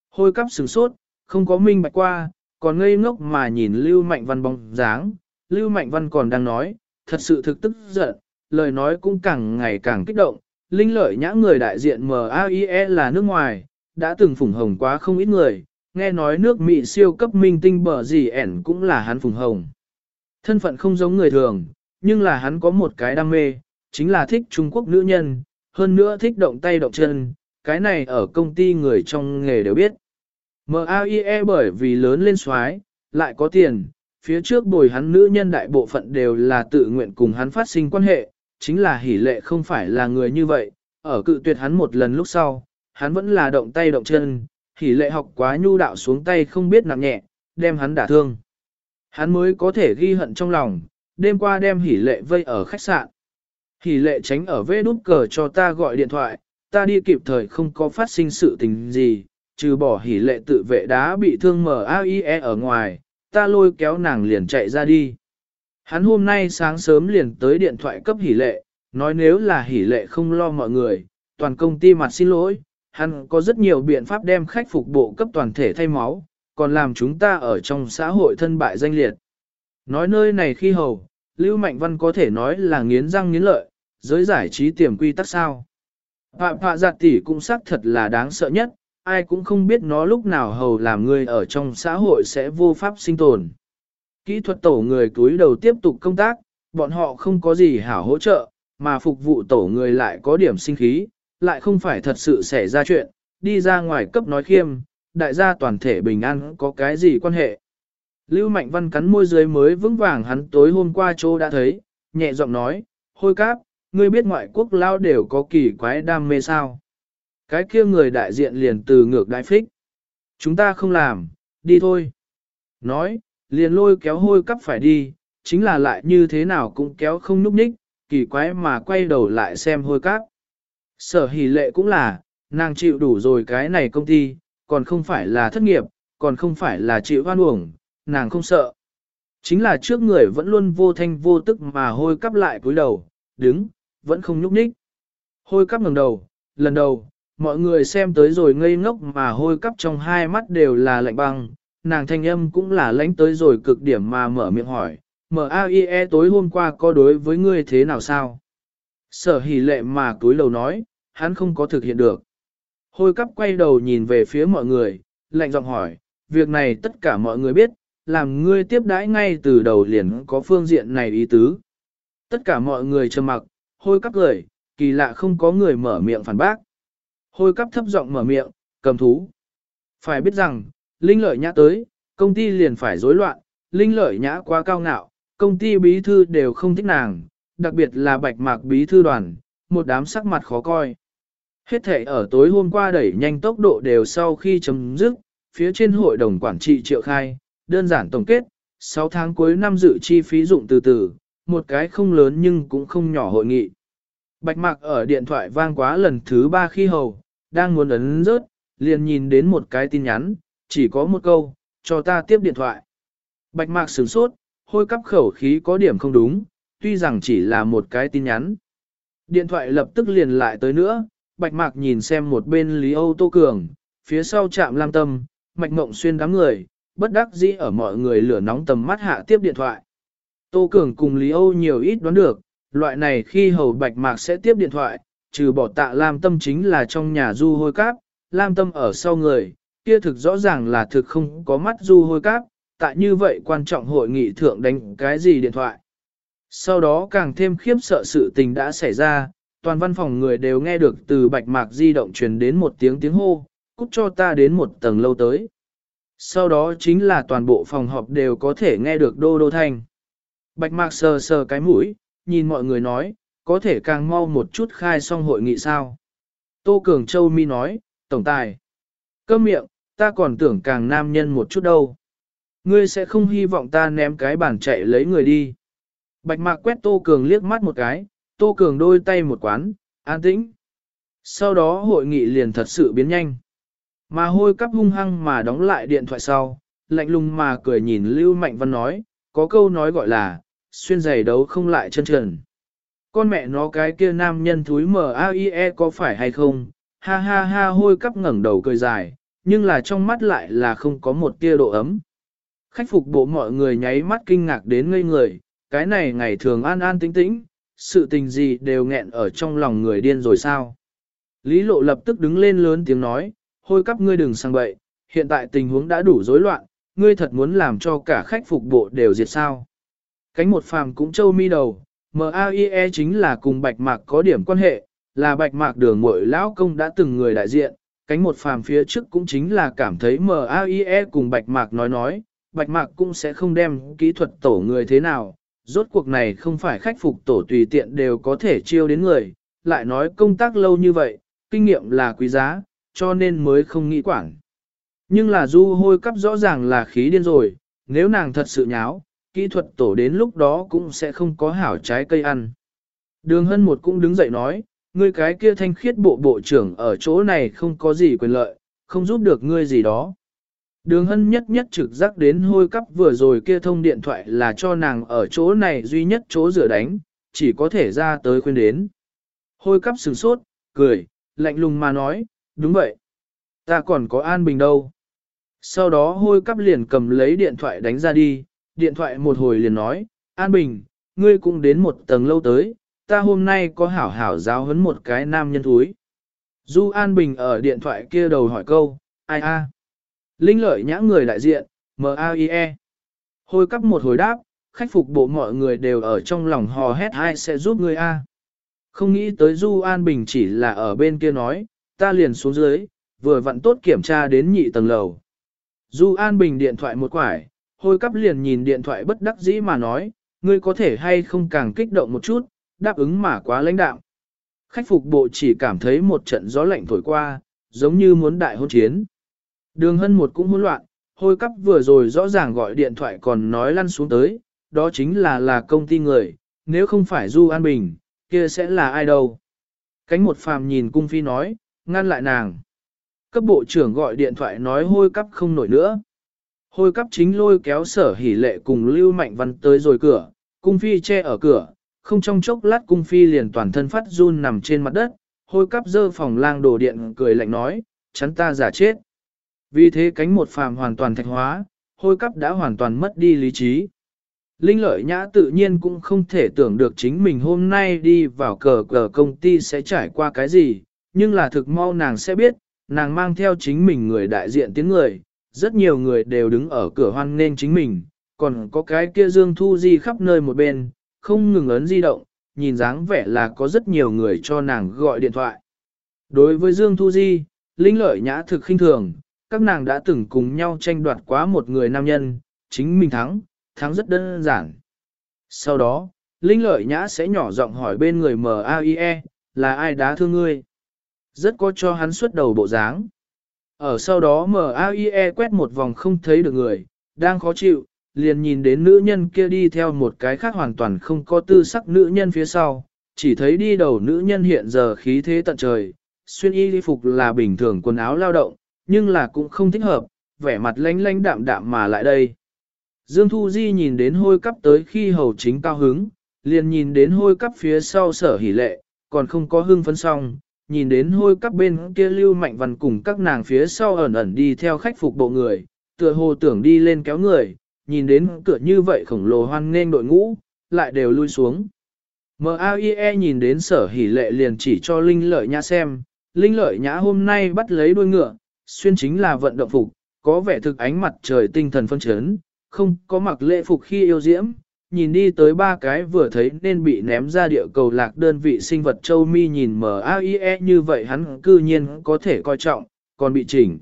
Speaker 1: Hôi cắp sừng sốt, không có minh bạch qua, còn ngây ngốc mà nhìn Lưu Mạnh Văn bóng dáng. Lưu Mạnh Văn còn đang nói, thật sự thực tức giận, lời nói cũng càng ngày càng kích động. Linh lợi nhã người đại diện MAIE là nước ngoài, đã từng phủng hồng quá không ít người, nghe nói nước Mỹ siêu cấp minh tinh bờ gì ẻn cũng là hắn phùng hồng. Thân phận không giống người thường, nhưng là hắn có một cái đam mê, chính là thích Trung Quốc nữ nhân, hơn nữa thích động tay động chân, cái này ở công ty người trong nghề đều biết. MAIE bởi vì lớn lên xoái, lại có tiền, phía trước bồi hắn nữ nhân đại bộ phận đều là tự nguyện cùng hắn phát sinh quan hệ, chính là hỷ lệ không phải là người như vậy, ở cự tuyệt hắn một lần lúc sau, hắn vẫn là động tay động chân, hỷ lệ học quá nhu đạo xuống tay không biết nặng nhẹ, đem hắn đả thương. Hắn mới có thể ghi hận trong lòng, đêm qua đem hỷ lệ vây ở khách sạn. Hỷ lệ tránh ở vê đút cờ cho ta gọi điện thoại, ta đi kịp thời không có phát sinh sự tình gì, trừ bỏ hỷ lệ tự vệ đá bị thương mở AIE ở ngoài, ta lôi kéo nàng liền chạy ra đi. Hắn hôm nay sáng sớm liền tới điện thoại cấp hỷ lệ, nói nếu là hỷ lệ không lo mọi người, toàn công ty mặt xin lỗi, hắn có rất nhiều biện pháp đem khách phục bộ cấp toàn thể thay máu, còn làm chúng ta ở trong xã hội thân bại danh liệt. Nói nơi này khi hầu, Lưu Mạnh Văn có thể nói là nghiến răng nghiến lợi, giới giải trí tiềm quy tắc sao. Phạm phạ giặt tỷ cũng xác thật là đáng sợ nhất, ai cũng không biết nó lúc nào hầu làm người ở trong xã hội sẽ vô pháp sinh tồn. Kỹ thuật tổ người túi đầu tiếp tục công tác, bọn họ không có gì hảo hỗ trợ, mà phục vụ tổ người lại có điểm sinh khí, lại không phải thật sự xảy ra chuyện, đi ra ngoài cấp nói khiêm, đại gia toàn thể bình an có cái gì quan hệ. Lưu Mạnh Văn cắn môi dưới mới vững vàng hắn tối hôm qua chỗ đã thấy, nhẹ giọng nói, hôi cáp, ngươi biết ngoại quốc lao đều có kỳ quái đam mê sao. Cái kia người đại diện liền từ ngược đại phích. Chúng ta không làm, đi thôi. Nói, liền lôi kéo hôi cắp phải đi, chính là lại như thế nào cũng kéo không núp ních, kỳ quái mà quay đầu lại xem hôi cắp. Sở hỷ lệ cũng là, nàng chịu đủ rồi cái này công ty, còn không phải là thất nghiệp, còn không phải là chịu hoan uổng, nàng không sợ. Chính là trước người vẫn luôn vô thanh vô tức mà hôi cắp lại cúi đầu, đứng, vẫn không nhúc nhích. Hôi cắp ngẩng đầu, lần đầu, mọi người xem tới rồi ngây ngốc mà hôi cắp trong hai mắt đều là lạnh băng, nàng thanh âm cũng là lãnh tới rồi cực điểm mà mở miệng hỏi, M.A.I.E. tối hôm qua có đối với ngươi thế nào sao? Sở hỉ lệ mà túi lầu nói, hắn không có thực hiện được. Hôi cắp quay đầu nhìn về phía mọi người, lạnh giọng hỏi, việc này tất cả mọi người biết, làm ngươi tiếp đãi ngay từ đầu liền có phương diện này ý tứ. Tất cả mọi người trầm mặc, hôi cắp cười, kỳ lạ không có người mở miệng phản bác. Hôi cắp thấp giọng mở miệng, cầm thú. Phải biết rằng, linh lợi nhã tới, công ty liền phải rối loạn, linh lợi nhã quá cao ngạo, công ty bí thư đều không thích nàng, đặc biệt là bạch mạc bí thư đoàn, một đám sắc mặt khó coi. Hết thể ở tối hôm qua đẩy nhanh tốc độ đều sau khi chấm dứt, phía trên hội đồng quản trị triệu khai, đơn giản tổng kết, 6 tháng cuối năm dự chi phí dụng từ từ, một cái không lớn nhưng cũng không nhỏ hội nghị. Bạch mạc ở điện thoại vang quá lần thứ ba khi hầu, đang muốn ấn rớt, liền nhìn đến một cái tin nhắn, chỉ có một câu, cho ta tiếp điện thoại. Bạch mạc sửng sốt, hôi cắp khẩu khí có điểm không đúng, tuy rằng chỉ là một cái tin nhắn. Điện thoại lập tức liền lại tới nữa, bạch mạc nhìn xem một bên Lý Âu Tô Cường, phía sau Trạm lam tâm, mạch mộng xuyên đám người, bất đắc dĩ ở mọi người lửa nóng tầm mắt hạ tiếp điện thoại. Tô Cường cùng Lý Âu nhiều ít đoán được, loại này khi hầu bạch mạc sẽ tiếp điện thoại, trừ bỏ tạ Lam Tâm chính là trong nhà du hôi cáp, Lam Tâm ở sau người, kia thực rõ ràng là thực không có mắt du hôi cáp, tại như vậy quan trọng hội nghị thượng đánh cái gì điện thoại. Sau đó càng thêm khiếp sợ sự tình đã xảy ra, toàn văn phòng người đều nghe được từ bạch mạc di động truyền đến một tiếng tiếng hô, cút cho ta đến một tầng lâu tới. Sau đó chính là toàn bộ phòng họp đều có thể nghe được đô đô thanh. Bạch mạc sờ sờ cái mũi, nhìn mọi người nói, có thể càng mau một chút khai xong hội nghị sao. Tô Cường Châu Mi nói, Tổng Tài. Cơm miệng, ta còn tưởng càng nam nhân một chút đâu. Ngươi sẽ không hy vọng ta ném cái bàn chạy lấy người đi. Bạch mạc quét Tô Cường liếc mắt một cái, Tô Cường đôi tay một quán, an tĩnh. Sau đó hội nghị liền thật sự biến nhanh. Mà hôi cắp hung hăng mà đóng lại điện thoại sau, lạnh lùng mà cười nhìn Lưu Mạnh Văn nói, có câu nói gọi là, xuyên giày đấu không lại chân trần. Con mẹ nó cái kia nam nhân thúi M.A.I.E có phải hay không? Ha ha ha hôi cắp ngẩng đầu cười dài, nhưng là trong mắt lại là không có một tia độ ấm. Khách phục bộ mọi người nháy mắt kinh ngạc đến ngây người, cái này ngày thường an an tĩnh tĩnh, sự tình gì đều nghẹn ở trong lòng người điên rồi sao? Lý lộ lập tức đứng lên lớn tiếng nói, hôi cắp ngươi đừng sang bậy, hiện tại tình huống đã đủ rối loạn, ngươi thật muốn làm cho cả khách phục bộ đều diệt sao. Cánh một phàm cũng trâu mi đầu, MAIE chính là cùng bạch mạc có điểm quan hệ, là bạch mạc đường mội lão công đã từng người đại diện, cánh một phàm phía trước cũng chính là cảm thấy MAIE cùng bạch mạc nói nói, bạch mạc cũng sẽ không đem kỹ thuật tổ người thế nào, rốt cuộc này không phải khách phục tổ tùy tiện đều có thể chiêu đến người, lại nói công tác lâu như vậy, kinh nghiệm là quý giá, cho nên mới không nghĩ quản. Nhưng là du hôi cắp rõ ràng là khí điên rồi, nếu nàng thật sự nháo, kỹ thuật tổ đến lúc đó cũng sẽ không có hảo trái cây ăn. Đường hân một cũng đứng dậy nói, ngươi cái kia thanh khiết bộ bộ trưởng ở chỗ này không có gì quyền lợi, không giúp được ngươi gì đó. Đường hân nhất nhất trực giác đến hôi cắp vừa rồi kia thông điện thoại là cho nàng ở chỗ này duy nhất chỗ rửa đánh, chỉ có thể ra tới khuyên đến. Hôi cắp sừng sốt, cười, lạnh lùng mà nói, đúng vậy. Ta còn có an bình đâu. Sau đó hôi cắp liền cầm lấy điện thoại đánh ra đi, điện thoại một hồi liền nói, An Bình, ngươi cũng đến một tầng lâu tới, ta hôm nay có hảo hảo giáo huấn một cái nam nhân thúi. Du An Bình ở điện thoại kia đầu hỏi câu, ai a? Linh lợi nhã người đại diện, M-A-I-E. Hồi cấp một hồi đáp, khách phục bộ mọi người đều ở trong lòng hò hét ai sẽ giúp ngươi a. Không nghĩ tới Du An Bình chỉ là ở bên kia nói, ta liền xuống dưới, vừa vặn tốt kiểm tra đến nhị tầng lầu. Du An Bình điện thoại một quải, hôi cắp liền nhìn điện thoại bất đắc dĩ mà nói, ngươi có thể hay không càng kích động một chút, đáp ứng mà quá lãnh đạo. Khách phục bộ chỉ cảm thấy một trận gió lạnh thổi qua, giống như muốn đại hôn chiến. Đường hân một cũng hỗn loạn, hôi cắp vừa rồi rõ ràng gọi điện thoại còn nói lăn xuống tới, đó chính là là công ty người, nếu không phải Du An Bình, kia sẽ là ai đâu. Cánh một phàm nhìn cung phi nói, ngăn lại nàng. Cấp bộ trưởng gọi điện thoại nói hôi cắp không nổi nữa. Hôi cắp chính lôi kéo sở hỉ lệ cùng Lưu Mạnh Văn tới rồi cửa, cung phi che ở cửa, không trong chốc lát cung phi liền toàn thân phát run nằm trên mặt đất, hôi cắp dơ phòng lang đồ điện cười lạnh nói, chắn ta giả chết. Vì thế cánh một phàm hoàn toàn thạch hóa, hôi cắp đã hoàn toàn mất đi lý trí. Linh lợi nhã tự nhiên cũng không thể tưởng được chính mình hôm nay đi vào cờ cờ công ty sẽ trải qua cái gì, nhưng là thực mau nàng sẽ biết, nàng mang theo chính mình người đại diện tiếng người, rất nhiều người đều đứng ở cửa hoan nên chính mình, còn có cái kia Dương Thu Di khắp nơi một bên, không ngừng ấn di động, nhìn dáng vẻ là có rất nhiều người cho nàng gọi điện thoại. Đối với Dương Thu Di, Linh lợi nhã thực khinh thường, các nàng đã từng cùng nhau tranh đoạt quá một người nam nhân, chính mình thắng, thắng rất đơn giản. Sau đó, Linh lợi nhã sẽ nhỏ giọng hỏi bên người MAIE, là ai đã thương ngươi? Rất có cho hắn xuất đầu bộ dáng. Ở sau đó MAIE quét một vòng không thấy được người, đang khó chịu, liền nhìn đến nữ nhân kia đi theo một cái khác hoàn toàn không có tư sắc nữ nhân phía sau, chỉ thấy đi đầu nữ nhân hiện giờ khí thế tận trời, xuyên y đi phục là bình thường quần áo lao động, nhưng là cũng không thích hợp, vẻ mặt lánh lánh đạm đạm mà lại đây. Dương Thu Di nhìn đến hôi cắp tới khi hầu chính cao hứng, liền nhìn đến hôi cắp phía sau sở hỉ lệ, còn không có hưng phấn xong, nhìn đến hôi các bên kia lưu mạnh văn cùng các nàng phía sau ẩn ẩn đi theo khách phục bộ người, tựa hồ tưởng đi lên kéo người, nhìn đến cửa như vậy khổng lồ hoan nghênh đội ngũ, lại đều lui xuống. MAIE nhìn đến sở hỉ lệ liền chỉ cho Linh Lợi Nhã xem, Linh Lợi Nhã hôm nay bắt lấy đuôi ngựa, xuyên chính là vận động phục, có vẻ thực ánh mặt trời tinh thần phân chấn, không có mặc lễ phục khi yêu diễm, nhìn đi tới ba cái vừa thấy nên bị ném ra địa cầu lạc đơn vị sinh vật châu mi nhìn mờ AIE như vậy hắn cư nhiên có thể coi trọng, còn bị chỉnh.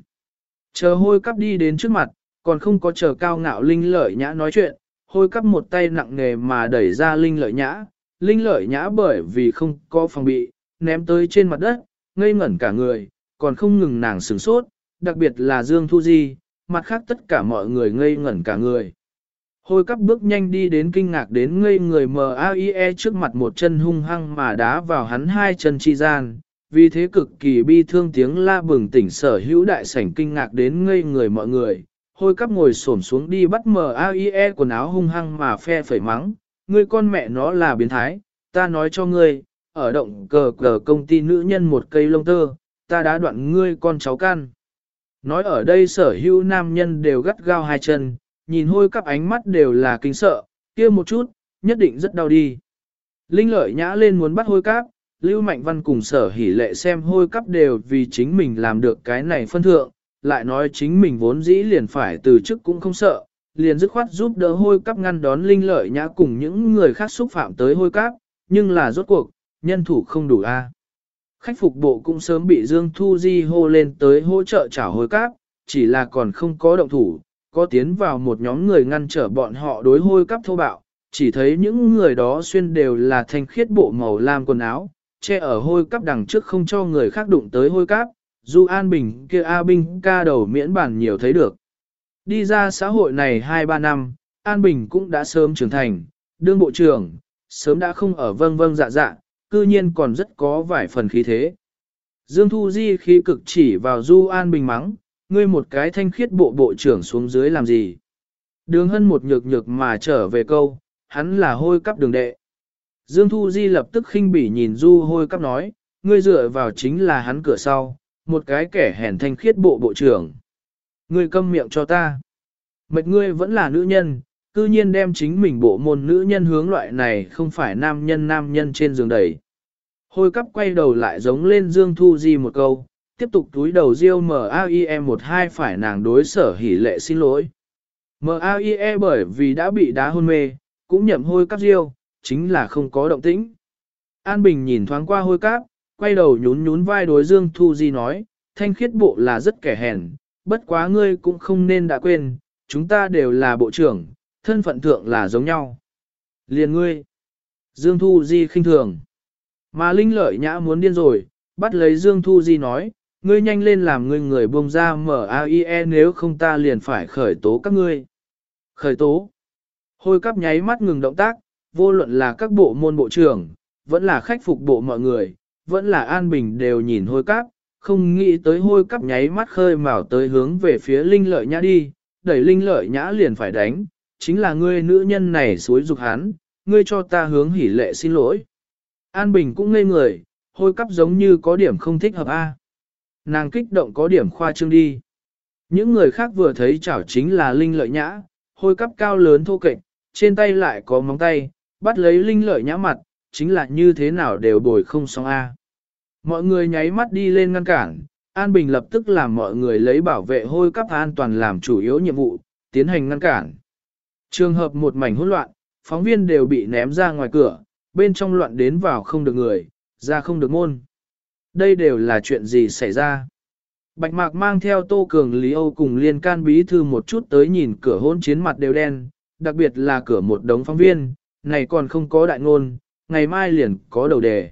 Speaker 1: Chờ hôi cắp đi đến trước mặt, còn không có chờ cao ngạo linh lợi nhã nói chuyện, hôi cắp một tay nặng nề mà đẩy ra linh lợi nhã, linh lợi nhã bởi vì không có phòng bị, ném tới trên mặt đất, ngây ngẩn cả người, còn không ngừng nàng sửng sốt, đặc biệt là Dương Thu Di, mặt khác tất cả mọi người ngây ngẩn cả người. Hôi cắp bước nhanh đi đến kinh ngạc đến ngây người MAIE trước mặt một chân hung hăng mà đá vào hắn hai chân chi gian, vì thế cực kỳ bi thương tiếng la bừng tỉnh sở hữu đại sảnh kinh ngạc đến ngây người mọi người. Hôi cắp ngồi xổm xuống đi bắt MAIE quần áo hung hăng mà phe phẩy mắng, ngươi con mẹ nó là biến thái, ta nói cho ngươi, ở động cờ cờ công ty nữ nhân một cây lông tơ, ta đã đoạn ngươi con cháu can. Nói ở đây sở hữu nam nhân đều gắt gao hai chân, nhìn hôi cắp ánh mắt đều là kinh sợ, kia một chút, nhất định rất đau đi. Linh lợi nhã lên muốn bắt hôi cắp, Lưu Mạnh Văn cùng sở hỉ lệ xem hôi cắp đều vì chính mình làm được cái này phân thượng, lại nói chính mình vốn dĩ liền phải từ chức cũng không sợ, liền dứt khoát giúp đỡ hôi cắp ngăn đón linh lợi nhã cùng những người khác xúc phạm tới hôi cắp, nhưng là rốt cuộc, nhân thủ không đủ a. Khách phục bộ cũng sớm bị Dương Thu Di hô lên tới hỗ trợ trả hôi cáp, chỉ là còn không có động thủ, có tiến vào một nhóm người ngăn trở bọn họ đối hôi cắp thô bạo, chỉ thấy những người đó xuyên đều là thanh khiết bộ màu lam quần áo, che ở hôi cắp đằng trước không cho người khác đụng tới hôi cắp dù An Bình kia A Binh ca đầu miễn bản nhiều thấy được. Đi ra xã hội này 2-3 năm, An Bình cũng đã sớm trưởng thành, đương bộ trưởng, sớm đã không ở vâng vâng dạ dạ, cư nhiên còn rất có vài phần khí thế. Dương Thu Di khí cực chỉ vào Du An Bình mắng, ngươi một cái thanh khiết bộ bộ trưởng xuống dưới làm gì. Đường hân một nhược nhược mà trở về câu, hắn là hôi cắp đường đệ. Dương Thu Di lập tức khinh bỉ nhìn Du hôi cắp nói, ngươi dựa vào chính là hắn cửa sau, một cái kẻ hèn thanh khiết bộ bộ trưởng. Ngươi câm miệng cho ta. Mệt ngươi vẫn là nữ nhân, cư nhiên đem chính mình bộ môn nữ nhân hướng loại này không phải nam nhân nam nhân trên giường đẩy. Hôi cắp quay đầu lại giống lên Dương Thu Di một câu, tiếp tục túi đầu riêu MAIE một hai phải nàng đối sở hỉ lệ xin lỗi. MAIE bởi vì đã bị đá hôn mê, cũng nhậm hôi cắp riêu, chính là không có động tĩnh. An Bình nhìn thoáng qua hôi cáp, quay đầu nhún nhún vai đối Dương Thu Di nói, thanh khiết bộ là rất kẻ hèn, bất quá ngươi cũng không nên đã quên, chúng ta đều là bộ trưởng, thân phận thượng là giống nhau. Liền ngươi. Dương Thu Di khinh thường. Mà Linh Lợi Nhã muốn điên rồi, bắt lấy Dương Thu Di nói, ngươi nhanh lên làm ngươi người buông ra mở AIE nếu không ta liền phải khởi tố các ngươi. Khởi tố. Hôi cắp nháy mắt ngừng động tác, vô luận là các bộ môn bộ trưởng, vẫn là khách phục bộ mọi người, vẫn là an bình đều nhìn hôi cắp, không nghĩ tới hôi cắp nháy mắt khơi mào tới hướng về phía Linh Lợi Nhã đi, đẩy linh lợi nhã liền phải đánh, chính là ngươi nữ nhân này suối dục hắn, ngươi cho ta hướng hỉ lệ xin lỗi. An Bình cũng ngây người, hôi cắp giống như có điểm không thích hợp A. Nàng kích động có điểm khoa trương đi. Những người khác vừa thấy chảo chính là linh lợi nhã, hôi cắp cao lớn thô kệch, trên tay lại có móng tay, bắt lấy linh lợi nhã mặt, chính là như thế nào đều bồi không xong A. Mọi người nháy mắt đi lên ngăn cản, An Bình lập tức làm mọi người lấy bảo vệ hôi cắp an toàn làm chủ yếu nhiệm vụ, tiến hành ngăn cản. Trường hợp một mảnh hỗn loạn, phóng viên đều bị ném ra ngoài cửa, bên trong loạn đến vào không được người, ra không được môn. Đây đều là chuyện gì xảy ra? Bạch Mạc mang theo Tô Cường Lý Âu cùng liên can bí thư một chút tới nhìn cửa hôn chiến mặt đều đen, đặc biệt là cửa một đống phóng viên, này còn không có đại ngôn, ngày mai liền có đầu đề.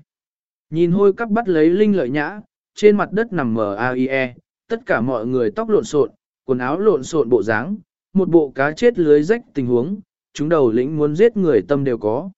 Speaker 1: Nhìn hôi cắp bắt lấy linh lợi nhã, trên mặt đất nằm mờ AIE, tất cả mọi người tóc lộn xộn, quần áo lộn xộn bộ dáng, một bộ cá chết lưới rách tình huống, chúng đầu lĩnh muốn giết người tâm đều có.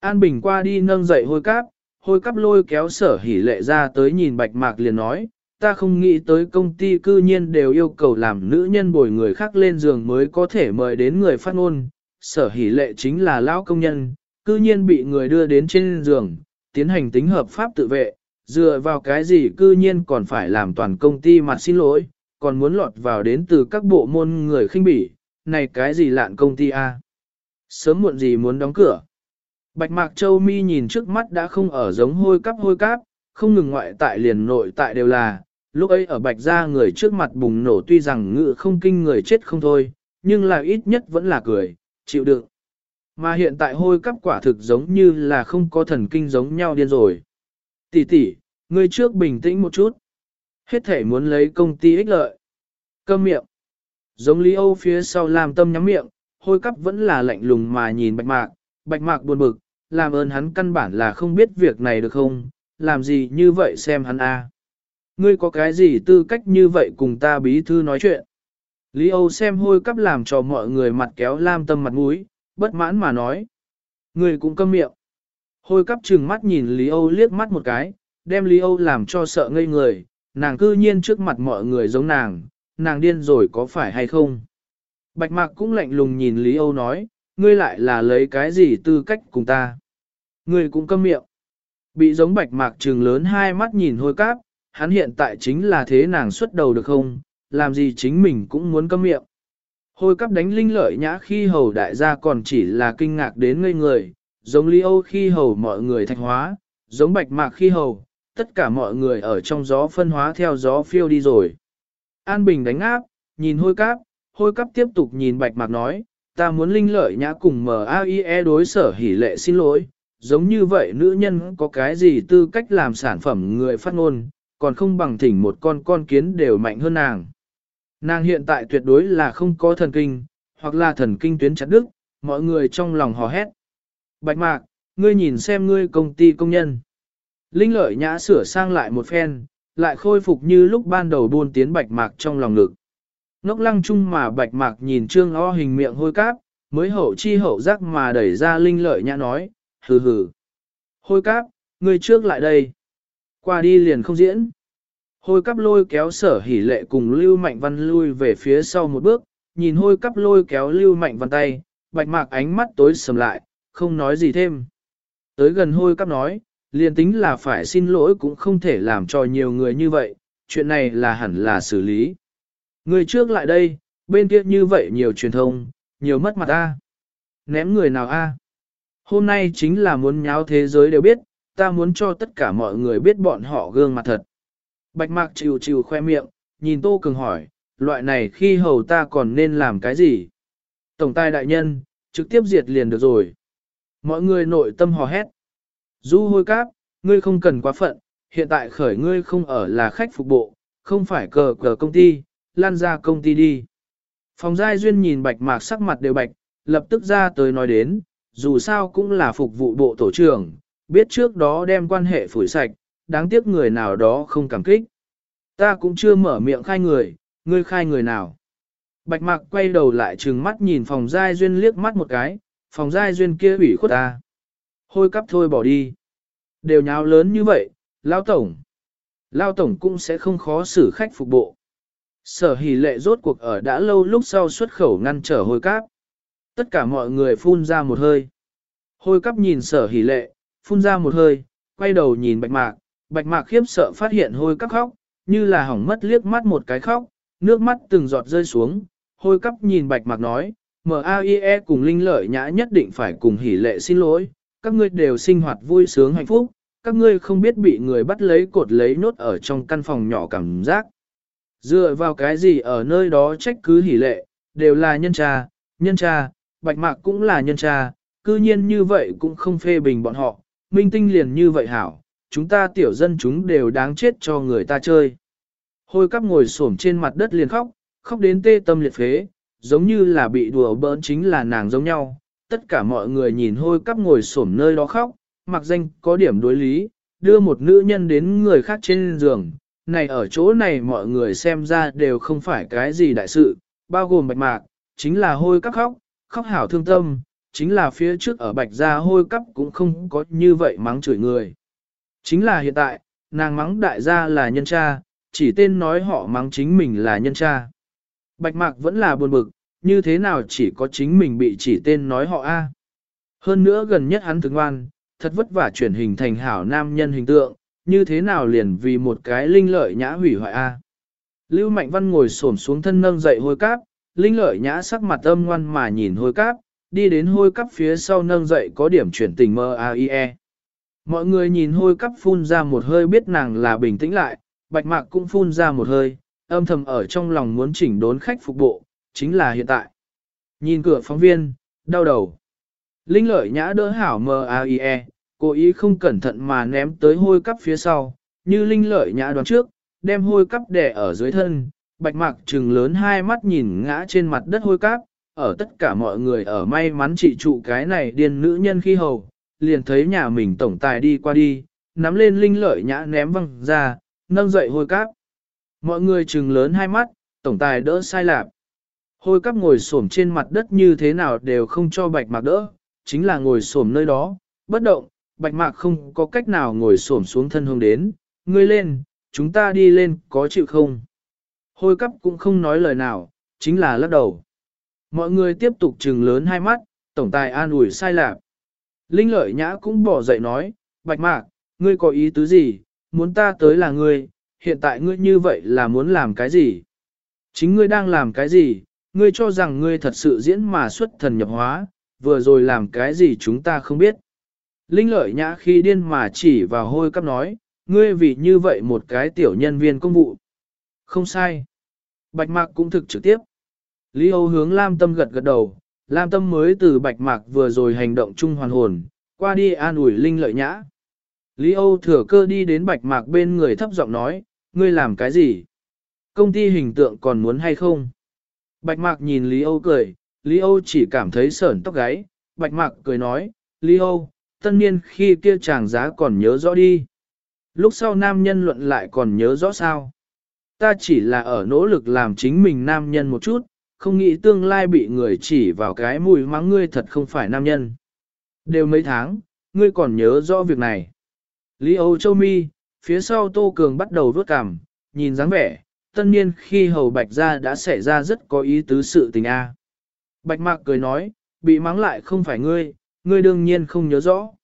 Speaker 1: An Bình qua đi nâng dậy hôi cáp, hôi cắp lôi kéo sở hỉ lệ ra tới nhìn bạch mạc liền nói, ta không nghĩ tới công ty cư nhiên đều yêu cầu làm nữ nhân bồi người khác lên giường mới có thể mời đến người phát ngôn. Sở hỉ lệ chính là lão công nhân, cư nhiên bị người đưa đến trên giường, tiến hành tính hợp pháp tự vệ, dựa vào cái gì cư nhiên còn phải làm toàn công ty mặt xin lỗi, còn muốn lọt vào đến từ các bộ môn người khinh bỉ, này cái gì lạn công ty a? Sớm muộn gì muốn đóng cửa. Bạch Mạc Châu Mi nhìn trước mắt đã không ở giống hôi cắp hôi cáp, không ngừng ngoại tại liền nội tại đều là, lúc ấy ở Bạch gia người trước mặt bùng nổ tuy rằng ngự không kinh người chết không thôi, nhưng là ít nhất vẫn là cười, chịu đựng. Mà hiện tại hôi cắp quả thực giống như là không có thần kinh giống nhau điên rồi. Tỷ tỷ, ngươi trước bình tĩnh một chút. Hết thể muốn lấy công ty ích lợi. Câm miệng. Giống Lý Âu phía sau làm tâm nhắm miệng, hôi cắp vẫn là lạnh lùng mà nhìn bạch mạc. Bạch mạc buồn bực, làm ơn hắn căn bản là không biết việc này được không, làm gì như vậy xem hắn a. Ngươi có cái gì tư cách như vậy cùng ta bí thư nói chuyện. Lý Âu xem hôi cắp làm cho mọi người mặt kéo lam tâm mặt mũi, bất mãn mà nói. Ngươi cũng câm miệng. Hôi cắp trừng mắt nhìn Lý Âu liếc mắt một cái, đem Lý Âu làm cho sợ ngây người, nàng cư nhiên trước mặt mọi người giống nàng, nàng điên rồi có phải hay không? Bạch Mạc cũng lạnh lùng nhìn Lý Âu nói, ngươi lại là lấy cái gì tư cách cùng ta? Ngươi cũng câm miệng. Bị giống Bạch Mạc trừng lớn hai mắt nhìn hôi cáp, hắn hiện tại chính là thế nàng xuất đầu được không? Làm gì chính mình cũng muốn câm miệng. Hôi cắp đánh linh lợi nhã khi hầu đại gia còn chỉ là kinh ngạc đến ngây người, giống ly Âu khi hầu mọi người thạch hóa, giống Bạch Mạc khi hầu, tất cả mọi người ở trong gió phân hóa theo gió phiêu đi rồi. An Bình đánh áp, nhìn hôi cáp, hôi cáp tiếp tục nhìn bạch mạc nói, ta muốn linh lợi nhã cùng MAIE đối sở hỉ lệ xin lỗi, giống như vậy nữ nhân có cái gì tư cách làm sản phẩm người phát ngôn, còn không bằng thỉnh một con con kiến đều mạnh hơn nàng. Nàng hiện tại tuyệt đối là không có thần kinh, hoặc là thần kinh tuyến chặt đức, mọi người trong lòng hò hét. Bạch mạc, ngươi nhìn xem ngươi công ty công nhân. Linh lợi nhã sửa sang lại một phen, lại khôi phục như lúc ban đầu buôn tiến bạch mạc trong lòng ngực. Ngốc lăng chung mà bạch mạc nhìn trương o hình miệng hôi cáp, mới hậu chi hậu giác mà đẩy ra linh lợi nhã nói, hừ hừ. Hôi cáp, người trước lại đây. Qua đi liền không diễn. Hôi cắp lôi kéo sở hỉ lệ cùng Lưu Mạnh Văn lui về phía sau một bước, nhìn hôi cắp lôi kéo Lưu Mạnh Văn tay, bạch mạc ánh mắt tối sầm lại, không nói gì thêm. Tới gần hôi cắp nói, liền tính là phải xin lỗi cũng không thể làm cho nhiều người như vậy, chuyện này là hẳn là xử lý. Người trước lại đây, bên kia như vậy nhiều truyền thông, nhiều mất mặt a. Ném người nào a? Hôm nay chính là muốn nháo thế giới đều biết, ta muốn cho tất cả mọi người biết bọn họ gương mặt thật. Bạch mạc chịu chịu khoe miệng, nhìn Tô Cường hỏi, loại này khi hầu ta còn nên làm cái gì? Tổng tài đại nhân, trực tiếp diệt liền được rồi. Mọi người nội tâm hò hét. Du hôi cáp, ngươi không cần quá phận, hiện tại khởi ngươi không ở là khách phục bộ, không phải cờ cờ công ty, lan ra công ty đi. Phòng giai duyên nhìn bạch mạc sắc mặt đều bạch, lập tức ra tới nói đến, dù sao cũng là phục vụ bộ tổ trưởng, biết trước đó đem quan hệ phủi sạch, đáng tiếc người nào đó không cảm kích. Ta cũng chưa mở miệng khai người, ngươi khai người nào. Bạch mạc quay đầu lại trừng mắt nhìn phòng giai duyên liếc mắt một cái, phòng giai duyên kia ủy khuất ta. Hôi cắp thôi bỏ đi. Đều nháo lớn như vậy, Lao Tổng. Lao Tổng cũng sẽ không khó xử khách phục bộ. Sở hỷ lệ rốt cuộc ở đã lâu lúc sau xuất khẩu ngăn trở hôi cáp. Tất cả mọi người phun ra một hơi. Hôi cáp nhìn sở hỷ lệ, phun ra một hơi, quay đầu nhìn bạch mạc. Bạch mạc khiếp sợ phát hiện hôi cáp khóc, như là hỏng mất liếc mắt một cái khóc, nước mắt từng giọt rơi xuống. Hôi cáp nhìn bạch mạc nói, M.A.I.E. cùng linh lợi nhã nhất định phải cùng hỷ lệ xin lỗi, các ngươi đều sinh hoạt vui sướng hạnh phúc, các ngươi không biết bị người bắt lấy cột lấy nốt ở trong căn phòng nhỏ cảm giác. Dựa vào cái gì ở nơi đó trách cứ hỉ lệ, đều là nhân cha, nhân cha, bạch mạc cũng là nhân cha, cư nhiên như vậy cũng không phê bình bọn họ, minh tinh liền như vậy hảo, chúng ta tiểu dân chúng đều đáng chết cho người ta chơi. Hôi cắp ngồi xổm trên mặt đất liền khóc, khóc đến tê tâm liệt phế, giống như là bị đùa bỡn chính là nàng giống nhau. Tất cả mọi người nhìn hôi cắp ngồi xổm nơi đó khóc, mặc danh có điểm đối lý, đưa một nữ nhân đến người khác trên giường, này ở chỗ này mọi người xem ra đều không phải cái gì đại sự, bao gồm bạch mạc, chính là hôi cắp khóc, khóc hảo thương tâm, chính là phía trước ở bạch gia hôi cắp cũng không có như vậy mắng chửi người. Chính là hiện tại, nàng mắng đại gia là nhân cha, chỉ tên nói họ mắng chính mình là nhân cha. Bạch mạc vẫn là buồn bực, như thế nào chỉ có chính mình bị chỉ tên nói họ A. Hơn nữa gần nhất hắn thường ngoan, thật vất vả chuyển hình thành hảo nam nhân hình tượng, như thế nào liền vì một cái linh lợi nhã hủy hoại A. Lưu Mạnh Văn ngồi xổm xuống thân nâng dậy hôi cáp, linh lợi nhã sắc mặt âm ngoan mà nhìn hôi cáp, đi đến hôi cáp phía sau nâng dậy có điểm chuyển tình mơ aie. Mọi người nhìn hôi cắp phun ra một hơi biết nàng là bình tĩnh lại, bạch mạc cũng phun ra một hơi, âm thầm ở trong lòng muốn chỉnh đốn khách phục bộ, chính là hiện tại. Nhìn cửa phóng viên, đau đầu. Linh lợi nhã đỡ hảo mơ aie cố ý không cẩn thận mà ném tới hôi cắp phía sau, như linh lợi nhã đoán trước, đem hôi cắp đè ở dưới thân, bạch mạc trừng lớn hai mắt nhìn ngã trên mặt đất hôi cắp, ở tất cả mọi người ở may mắn trị trụ cái này điên nữ nhân khi hầu, liền thấy nhà mình tổng tài đi qua đi, nắm lên linh lợi nhã ném văng ra, nâng dậy hôi cắp. Mọi người trừng lớn hai mắt, tổng tài đỡ sai lạp. Hôi cắp ngồi xổm trên mặt đất như thế nào đều không cho bạch mạc đỡ, chính là ngồi xổm nơi đó, bất động, bạch mạc không có cách nào ngồi xổm xuống thân hương đến, ngươi lên, chúng ta đi lên, có chịu không? Hôi cắp cũng không nói lời nào, chính là lắc đầu. Mọi người tiếp tục trừng lớn hai mắt, tổng tài an ủi sai lạc. Linh lợi nhã cũng bỏ dậy nói, bạch mạc, ngươi có ý tứ gì, muốn ta tới là ngươi, hiện tại ngươi như vậy là muốn làm cái gì? Chính ngươi đang làm cái gì, ngươi cho rằng ngươi thật sự diễn mà xuất thần nhập hóa, vừa rồi làm cái gì chúng ta không biết. Linh lợi nhã khi điên mà chỉ vào hôi cắp nói, ngươi vì như vậy một cái tiểu nhân viên công vụ. Không sai. Bạch mạc cũng thực trực tiếp. Lý Âu hướng Lam Tâm gật gật đầu, Lam Tâm mới từ bạch mạc vừa rồi hành động chung hoàn hồn, qua đi an ủi Linh lợi nhã. Lý Âu thừa cơ đi đến bạch mạc bên người thấp giọng nói, ngươi làm cái gì? Công ty hình tượng còn muốn hay không? Bạch mạc nhìn Lý Âu cười, Lý Âu chỉ cảm thấy sởn tóc gáy, bạch mạc cười nói, Lý Âu, tân niên khi kia chàng giá còn nhớ rõ đi. Lúc sau nam nhân luận lại còn nhớ rõ sao. Ta chỉ là ở nỗ lực làm chính mình nam nhân một chút, không nghĩ tương lai bị người chỉ vào cái mùi mắng ngươi thật không phải nam nhân. Đều mấy tháng, ngươi còn nhớ rõ việc này. Lý Âu Châu Mi, phía sau Tô Cường bắt đầu vớt cằm, nhìn dáng vẻ, tân niên khi hầu bạch ra đã xảy ra rất có ý tứ sự tình a. Bạch mạc cười nói, bị mắng lại không phải ngươi, ngươi đương nhiên không nhớ rõ.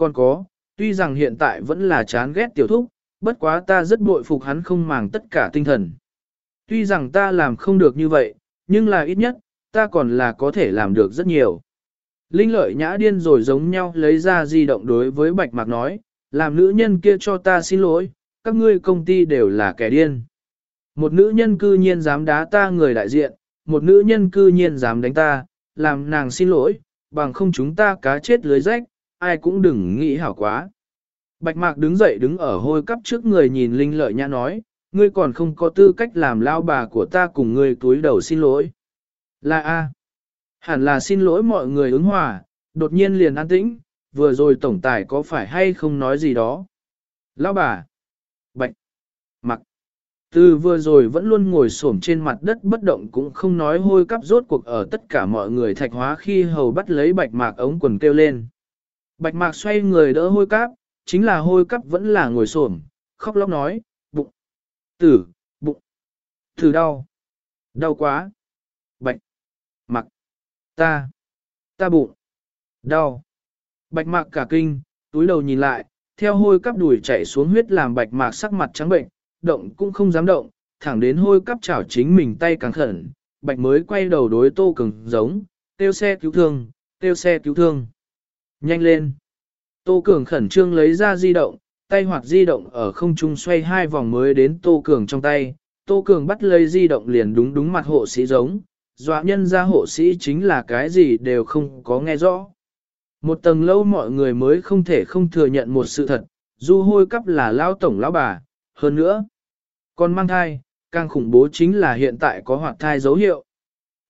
Speaker 1: Còn có, tuy rằng hiện tại vẫn là chán ghét tiểu thúc, bất quá ta rất bội phục hắn không màng tất cả tinh thần. Tuy rằng ta làm không được như vậy, nhưng là ít nhất, ta còn là có thể làm được rất nhiều. Linh lợi nhã điên rồi giống nhau lấy ra di động đối với bạch mạc nói, làm nữ nhân kia cho ta xin lỗi, các ngươi công ty đều là kẻ điên. Một nữ nhân cư nhiên dám đá ta người đại diện, một nữ nhân cư nhiên dám đánh ta, làm nàng xin lỗi, bằng không chúng ta cá chết lưới rách, ai cũng đừng nghĩ hảo quá. Bạch mạc đứng dậy đứng ở hôi cắp trước người nhìn Linh lợi nhã nói, ngươi còn không có tư cách làm lao bà của ta cùng ngươi túi đầu xin lỗi. Là A. Hẳn là xin lỗi mọi người ứng hòa, đột nhiên liền an tĩnh, vừa rồi tổng tài có phải hay không nói gì đó. Lão bà. Bạch. Mặc. Từ vừa rồi vẫn luôn ngồi xổm trên mặt đất bất động cũng không nói hôi cắp rốt cuộc ở tất cả mọi người thạch hóa khi hầu bắt lấy bạch mạc ống quần kêu lên. Bạch mạc xoay người đỡ hôi cáp, chính là hôi cáp vẫn là ngồi xổm, khóc lóc nói, bụng, tử, bụng, Thử đau. Đau quá. Bạch. Mặc. Ta. Ta bụng. Đau. Bạch mạc cả kinh, túi đầu nhìn lại, theo hôi cắp đùi chảy xuống huyết làm bạch mạc sắc mặt trắng bệnh, động cũng không dám động, thẳng đến hôi cắp chảo chính mình tay càng khẩn, bạch mới quay đầu đối tô cường giống, tiêu xe cứu thương, tiêu xe cứu thương. Nhanh lên. Tô cường khẩn trương lấy ra di động, tay hoặc di động ở không trung xoay hai vòng mới đến tô cường trong tay, tô cường bắt lấy di động liền đúng đúng mặt hộ sĩ giống, dọa nhân ra hộ sĩ chính là cái gì đều không có nghe rõ. Một tầng lâu mọi người mới không thể không thừa nhận một sự thật, du hôi cắp là lao tổng lão bà, hơn nữa. Còn mang thai, càng khủng bố chính là hiện tại có hoạt thai dấu hiệu.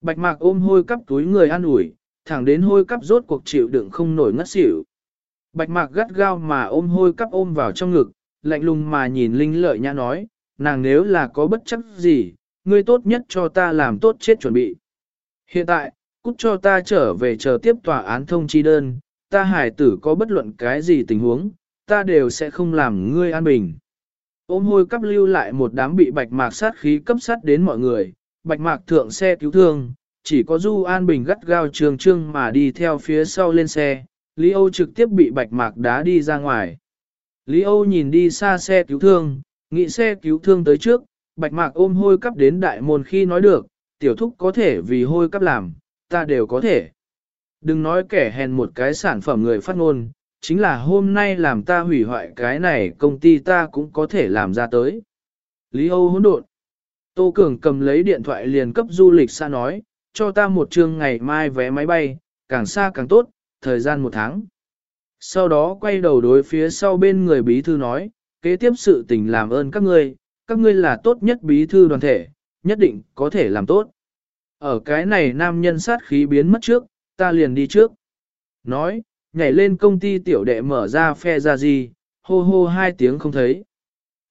Speaker 1: Bạch mạc ôm hôi cắp túi người an ủi, thẳng đến hôi cắp rốt cuộc chịu đựng không nổi ngất xỉu. Bạch mạc gắt gao mà ôm hôi cắp ôm vào trong ngực, lạnh lùng mà nhìn linh lợi nhã nói, nàng nếu là có bất chấp gì, ngươi tốt nhất cho ta làm tốt chết chuẩn bị. Hiện tại, cút cho ta trở về chờ tiếp tòa án thông chi đơn, ta hải tử có bất luận cái gì tình huống, ta đều sẽ không làm ngươi an bình. Ôm hôi cắp lưu lại một đám bị bạch mạc sát khí cấp sát đến mọi người, bạch mạc thượng xe cứu thương, chỉ có Du An Bình gắt gao trường trương mà đi theo phía sau lên xe, Lý Âu trực tiếp bị bạch mạc đá đi ra ngoài. Lý Âu nhìn đi xa xe cứu thương, nghĩ xe cứu thương tới trước, bạch mạc ôm hôi cắp đến đại môn khi nói được, tiểu thúc có thể vì hôi cắp làm, ta đều có thể. Đừng nói kẻ hèn một cái sản phẩm người phát ngôn, chính là hôm nay làm ta hủy hoại cái này công ty ta cũng có thể làm ra tới. Lý Âu hỗn độn. Tô Cường cầm lấy điện thoại liền cấp du lịch xa nói, cho ta một chương ngày mai vé máy bay, càng xa càng tốt, thời gian một tháng. Sau đó quay đầu đối phía sau bên người bí thư nói, kế tiếp sự tình làm ơn các ngươi, các ngươi là tốt nhất bí thư đoàn thể, nhất định có thể làm tốt. Ở cái này nam nhân sát khí biến mất trước, ta liền đi trước. Nói, nhảy lên công ty tiểu đệ mở ra phe ra gì, hô hô hai tiếng không thấy.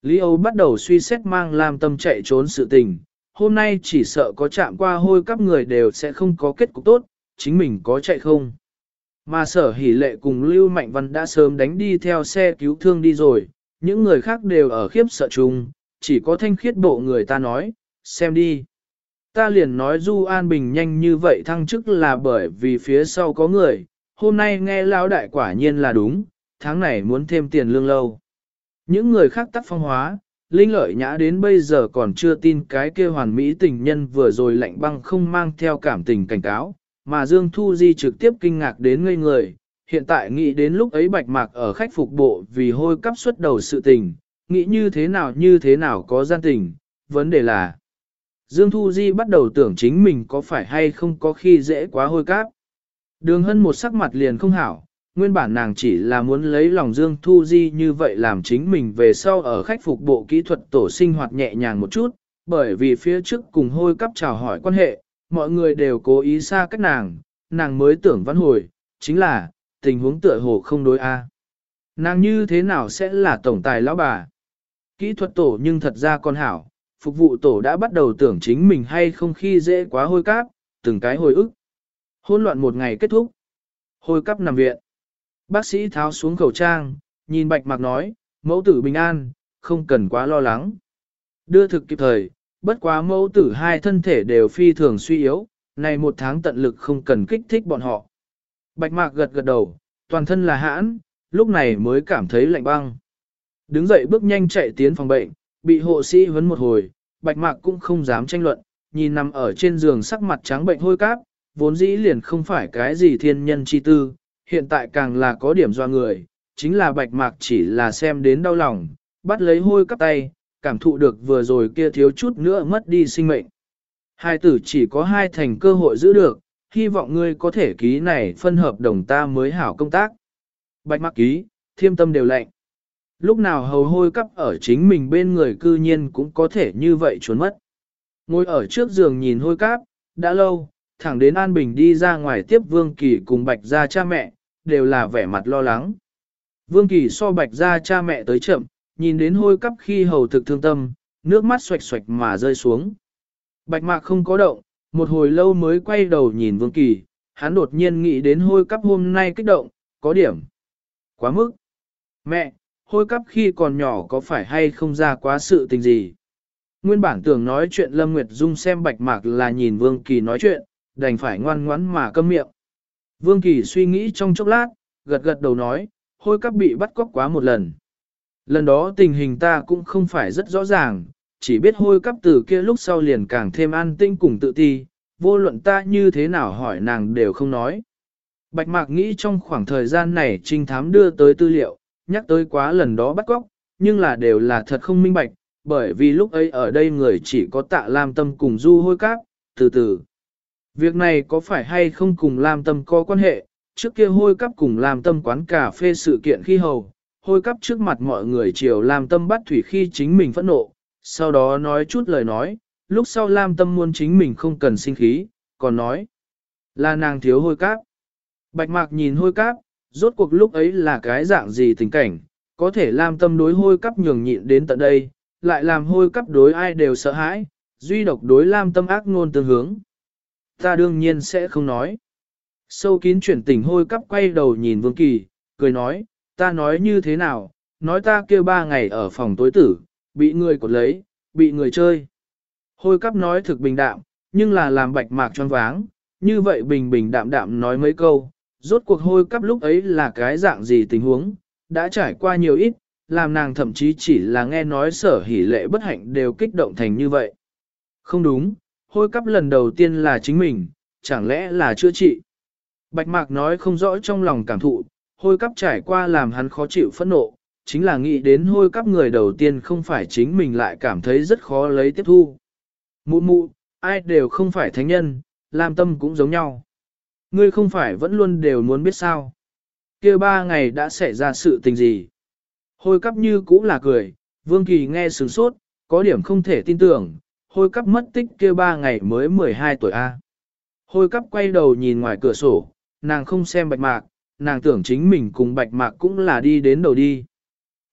Speaker 1: Lý Âu bắt đầu suy xét mang làm tâm chạy trốn sự tình, hôm nay chỉ sợ có chạm qua hôi các người đều sẽ không có kết cục tốt, chính mình có chạy không. Mà sở hỷ lệ cùng Lưu Mạnh Văn đã sớm đánh đi theo xe cứu thương đi rồi, những người khác đều ở khiếp sợ chung, chỉ có thanh khiết bộ người ta nói, xem đi. Ta liền nói Du An Bình nhanh như vậy thăng chức là bởi vì phía sau có người, hôm nay nghe lão đại quả nhiên là đúng, tháng này muốn thêm tiền lương lâu. Những người khác tắt phong hóa, Linh lợi nhã đến bây giờ còn chưa tin cái kia hoàn mỹ tình nhân vừa rồi lạnh băng không mang theo cảm tình cảnh cáo, mà Dương Thu Di trực tiếp kinh ngạc đến ngây người, hiện tại nghĩ đến lúc ấy bạch mạc ở khách phục bộ vì hôi cắp xuất đầu sự tình, nghĩ như thế nào như thế nào có gian tình, vấn đề là Dương Thu Di bắt đầu tưởng chính mình có phải hay không có khi dễ quá hôi cáp. Đường hân một sắc mặt liền không hảo, nguyên bản nàng chỉ là muốn lấy lòng Dương Thu Di như vậy làm chính mình về sau ở khách phục bộ kỹ thuật tổ sinh hoạt nhẹ nhàng một chút, bởi vì phía trước cùng hôi cắp chào hỏi quan hệ, mọi người đều cố ý xa cách nàng, nàng mới tưởng văn hồi, chính là, tình huống tựa hồ không đối a. Nàng như thế nào sẽ là tổng tài lão bà? Kỹ thuật tổ nhưng thật ra con hảo, phục vụ tổ đã bắt đầu tưởng chính mình hay không khi dễ quá hôi cáp, từng cái hồi ức. Hôn loạn một ngày kết thúc. Hôi cắp nằm viện. Bác sĩ tháo xuống khẩu trang, nhìn bạch mạc nói, mẫu tử bình an, không cần quá lo lắng. Đưa thực kịp thời, bất quá mẫu tử hai thân thể đều phi thường suy yếu, này một tháng tận lực không cần kích thích bọn họ. Bạch mạc gật gật đầu, toàn thân là hãn, lúc này mới cảm thấy lạnh băng. Đứng dậy bước nhanh chạy tiến phòng bệnh, bị hộ sĩ huấn một hồi, bạch mạc cũng không dám tranh luận, nhìn nằm ở trên giường sắc mặt trắng bệnh hôi cáp, vốn dĩ liền không phải cái gì thiên nhân chi tư, hiện tại càng là có điểm do người, chính là bạch mạc chỉ là xem đến đau lòng, bắt lấy hôi cắp tay, cảm thụ được vừa rồi kia thiếu chút nữa mất đi sinh mệnh. Hai tử chỉ có hai thành cơ hội giữ được, hy vọng ngươi có thể ký này phân hợp đồng ta mới hảo công tác. Bạch mạc ký, thiêm tâm đều lệnh. Lúc nào hầu hôi cắp ở chính mình bên người cư nhiên cũng có thể như vậy trốn mất. Ngồi ở trước giường nhìn hôi cáp, đã lâu, thẳng đến An Bình đi ra ngoài tiếp Vương Kỳ cùng Bạch gia cha mẹ, đều là vẻ mặt lo lắng. Vương Kỳ so Bạch ra cha mẹ tới chậm, nhìn đến hôi cắp khi hầu thực thương tâm, nước mắt xoạch xoạch mà rơi xuống. Bạch mạc không có động, một hồi lâu mới quay đầu nhìn Vương Kỳ, hắn đột nhiên nghĩ đến hôi cắp hôm nay kích động, có điểm. Quá mức. Mẹ, hôi cắp khi còn nhỏ có phải hay không ra quá sự tình gì? Nguyên bản tưởng nói chuyện Lâm Nguyệt Dung xem bạch mạc là nhìn Vương Kỳ nói chuyện, đành phải ngoan ngoãn mà câm miệng. Vương Kỳ suy nghĩ trong chốc lát, gật gật đầu nói, hôi các bị bắt cóc quá một lần. Lần đó tình hình ta cũng không phải rất rõ ràng, chỉ biết hôi cắp từ kia lúc sau liền càng thêm an tinh cùng tự ti, vô luận ta như thế nào hỏi nàng đều không nói. Bạch Mạc nghĩ trong khoảng thời gian này trinh thám đưa tới tư liệu, nhắc tới quá lần đó bắt cóc, nhưng là đều là thật không minh bạch, bởi vì lúc ấy ở đây người chỉ có tạ Lam Tâm cùng du hôi cáp, từ từ. Việc này có phải hay không cùng Lam Tâm có quan hệ, trước kia hôi cắp cùng Lam Tâm quán cà phê sự kiện khi hầu, hôi cắp trước mặt mọi người chiều Lam Tâm bắt thủy khi chính mình phẫn nộ, sau đó nói chút lời nói, lúc sau Lam Tâm muốn chính mình không cần sinh khí, còn nói là nàng thiếu hôi cáp. Bạch Mạc nhìn hôi cáp, rốt cuộc lúc ấy là cái dạng gì tình cảnh, có thể Lam Tâm đối hôi cáp nhường nhịn đến tận đây, lại làm hôi cáp đối ai đều sợ hãi, duy độc đối Lam Tâm ác ngôn tương hướng. Ta đương nhiên sẽ không nói. Sâu kín chuyển tình hôi cắp quay đầu nhìn Vương Kỳ, cười nói, ta nói như thế nào, nói ta kêu ba ngày ở phòng tối tử, bị người cột lấy, bị người chơi. Hôi cắp nói thực bình đạm, nhưng là làm bạch mạc choáng váng, như vậy bình bình đạm đạm nói mấy câu, rốt cuộc hôi cắp lúc ấy là cái dạng gì tình huống, đã trải qua nhiều ít, làm nàng thậm chí chỉ là nghe nói sở hỉ lệ bất hạnh đều kích động thành như vậy. Không đúng, hôi cắp lần đầu tiên là chính mình, chẳng lẽ là chữa trị. Bạch mạc nói không rõ trong lòng cảm thụ, hôi cắp trải qua làm hắn khó chịu phẫn nộ, chính là nghĩ đến hôi cắp người đầu tiên không phải chính mình lại cảm thấy rất khó lấy tiếp thu. Mụ mụ, ai đều không phải thánh nhân, làm tâm cũng giống nhau. Ngươi không phải vẫn luôn đều muốn biết sao. kia ba ngày đã xảy ra sự tình gì. Hôi cắp như cũng là cười, Vương Kỳ nghe sướng sốt, có điểm không thể tin tưởng, hôi cắp mất tích kia ba ngày mới 12 tuổi A. Hôi cắp quay đầu nhìn ngoài cửa sổ, nàng không xem bạch mạc, nàng tưởng chính mình cùng bạch mạc cũng là đi đến đầu đi.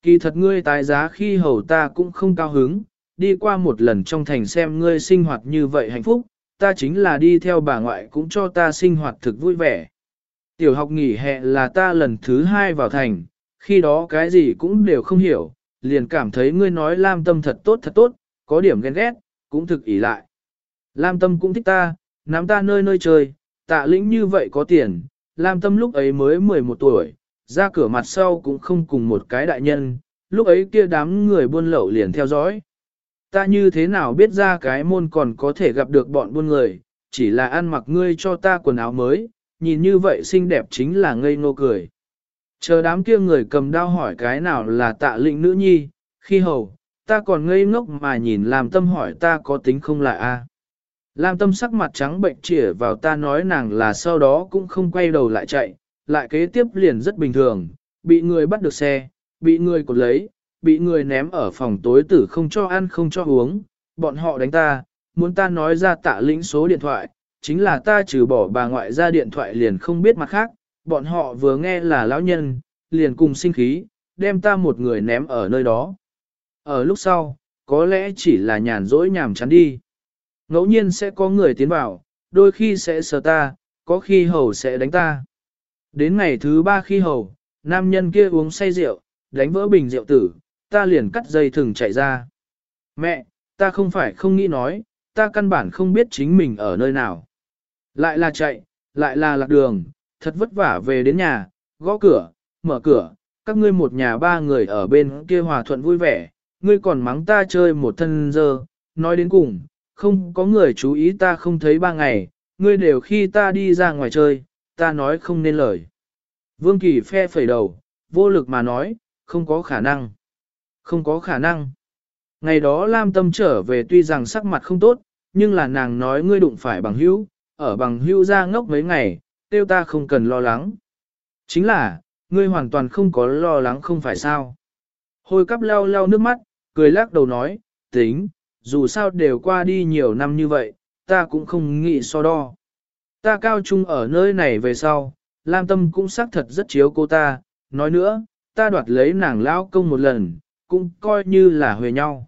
Speaker 1: Kỳ thật ngươi tái giá khi hầu ta cũng không cao hứng, đi qua một lần trong thành xem ngươi sinh hoạt như vậy hạnh phúc, ta chính là đi theo bà ngoại cũng cho ta sinh hoạt thực vui vẻ. Tiểu học nghỉ hè là ta lần thứ hai vào thành, khi đó cái gì cũng đều không hiểu, liền cảm thấy ngươi nói Lam Tâm thật tốt thật tốt, có điểm ghen ghét, cũng thực ý lại. Lam Tâm cũng thích ta, nắm ta nơi nơi chơi, tạ lĩnh như vậy có tiền, Lam Tâm lúc ấy mới 11 tuổi, ra cửa mặt sau cũng không cùng một cái đại nhân, lúc ấy kia đám người buôn lậu liền theo dõi. Ta như thế nào biết ra cái môn còn có thể gặp được bọn buôn người, chỉ là ăn mặc ngươi cho ta quần áo mới, nhìn như vậy xinh đẹp chính là ngây ngô cười. Chờ đám kia người cầm đao hỏi cái nào là tạ lĩnh nữ nhi, khi hầu, ta còn ngây ngốc mà nhìn làm tâm hỏi ta có tính không là a Lam tâm sắc mặt trắng bệnh chỉa vào ta nói nàng là sau đó cũng không quay đầu lại chạy, lại kế tiếp liền rất bình thường, bị người bắt được xe, bị người cột lấy, bị người ném ở phòng tối tử không cho ăn không cho uống, bọn họ đánh ta, muốn ta nói ra tạ lĩnh số điện thoại, chính là ta trừ bỏ bà ngoại ra điện thoại liền không biết mặt khác, bọn họ vừa nghe là lão nhân, liền cùng sinh khí, đem ta một người ném ở nơi đó. Ở lúc sau, có lẽ chỉ là nhàn rỗi nhàm chán đi. Ngẫu nhiên sẽ có người tiến vào, đôi khi sẽ sờ ta, có khi hầu sẽ đánh ta. Đến ngày thứ ba khi hầu, nam nhân kia uống say rượu, đánh vỡ bình rượu tử, ta liền cắt dây thừng chạy ra. Mẹ, ta không phải không nghĩ nói, ta căn bản không biết chính mình ở nơi nào. Lại là chạy, lại là lạc đường, thật vất vả về đến nhà, gõ cửa, mở cửa, các ngươi một nhà ba người ở bên kia hòa thuận vui vẻ, ngươi còn mắng ta chơi một thân dơ, nói đến cùng, không có người chú ý ta không thấy ba ngày, ngươi đều khi ta đi ra ngoài chơi, ta nói không nên lời. Vương Kỳ phe phẩy đầu, vô lực mà nói, không có khả năng. Không có khả năng. Ngày đó Lam Tâm trở về tuy rằng sắc mặt không tốt, nhưng là nàng nói ngươi đụng phải bằng hữu, ở bằng hữu ra ngốc mấy ngày, tiêu ta không cần lo lắng. Chính là, ngươi hoàn toàn không có lo lắng không phải sao. Hồi cắp lau lau nước mắt, cười lắc đầu nói, tính, dù sao đều qua đi nhiều năm như vậy, ta cũng không nghĩ so đo. Ta cao trung ở nơi này về sau, Lam Tâm cũng xác thật rất chiếu cô ta, nói nữa, ta đoạt lấy nàng lão công một lần, cũng coi như là huề nhau.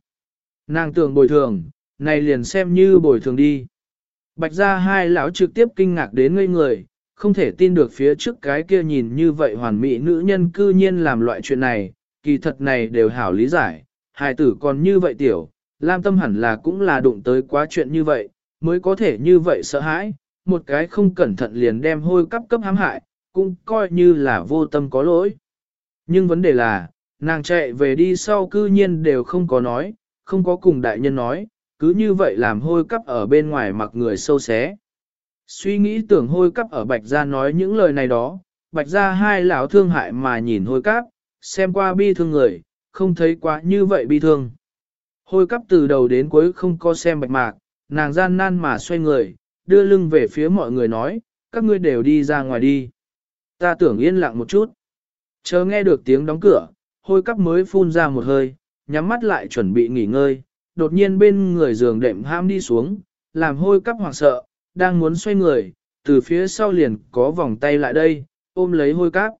Speaker 1: Nàng tưởng bồi thường, này liền xem như bồi thường đi. Bạch ra hai lão trực tiếp kinh ngạc đến ngây người, không thể tin được phía trước cái kia nhìn như vậy hoàn mỹ nữ nhân cư nhiên làm loại chuyện này, kỳ thật này đều hảo lý giải, hài tử còn như vậy tiểu, Lam Tâm hẳn là cũng là đụng tới quá chuyện như vậy, mới có thể như vậy sợ hãi, một cái không cẩn thận liền đem hôi cắp cấp hãm hại, cũng coi như là vô tâm có lỗi. Nhưng vấn đề là, nàng chạy về đi sau cư nhiên đều không có nói, không có cùng đại nhân nói, cứ như vậy làm hôi cắp ở bên ngoài mặc người sâu xé. Suy nghĩ tưởng hôi cắp ở bạch gia nói những lời này đó, bạch gia hai lão thương hại mà nhìn hôi cắp, xem qua bi thương người, không thấy quá như vậy bi thương. Hôi cắp từ đầu đến cuối không có xem bạch mạc, nàng gian nan mà xoay người, đưa lưng về phía mọi người nói, các ngươi đều đi ra ngoài đi. Ta tưởng yên lặng một chút. Chờ nghe được tiếng đóng cửa, hôi cắp mới phun ra một hơi, nhắm mắt lại chuẩn bị nghỉ ngơi, đột nhiên bên người giường đệm ham đi xuống, làm hôi cắp hoảng sợ, đang muốn xoay người, từ phía sau liền có vòng tay lại đây, ôm lấy hôi cắp.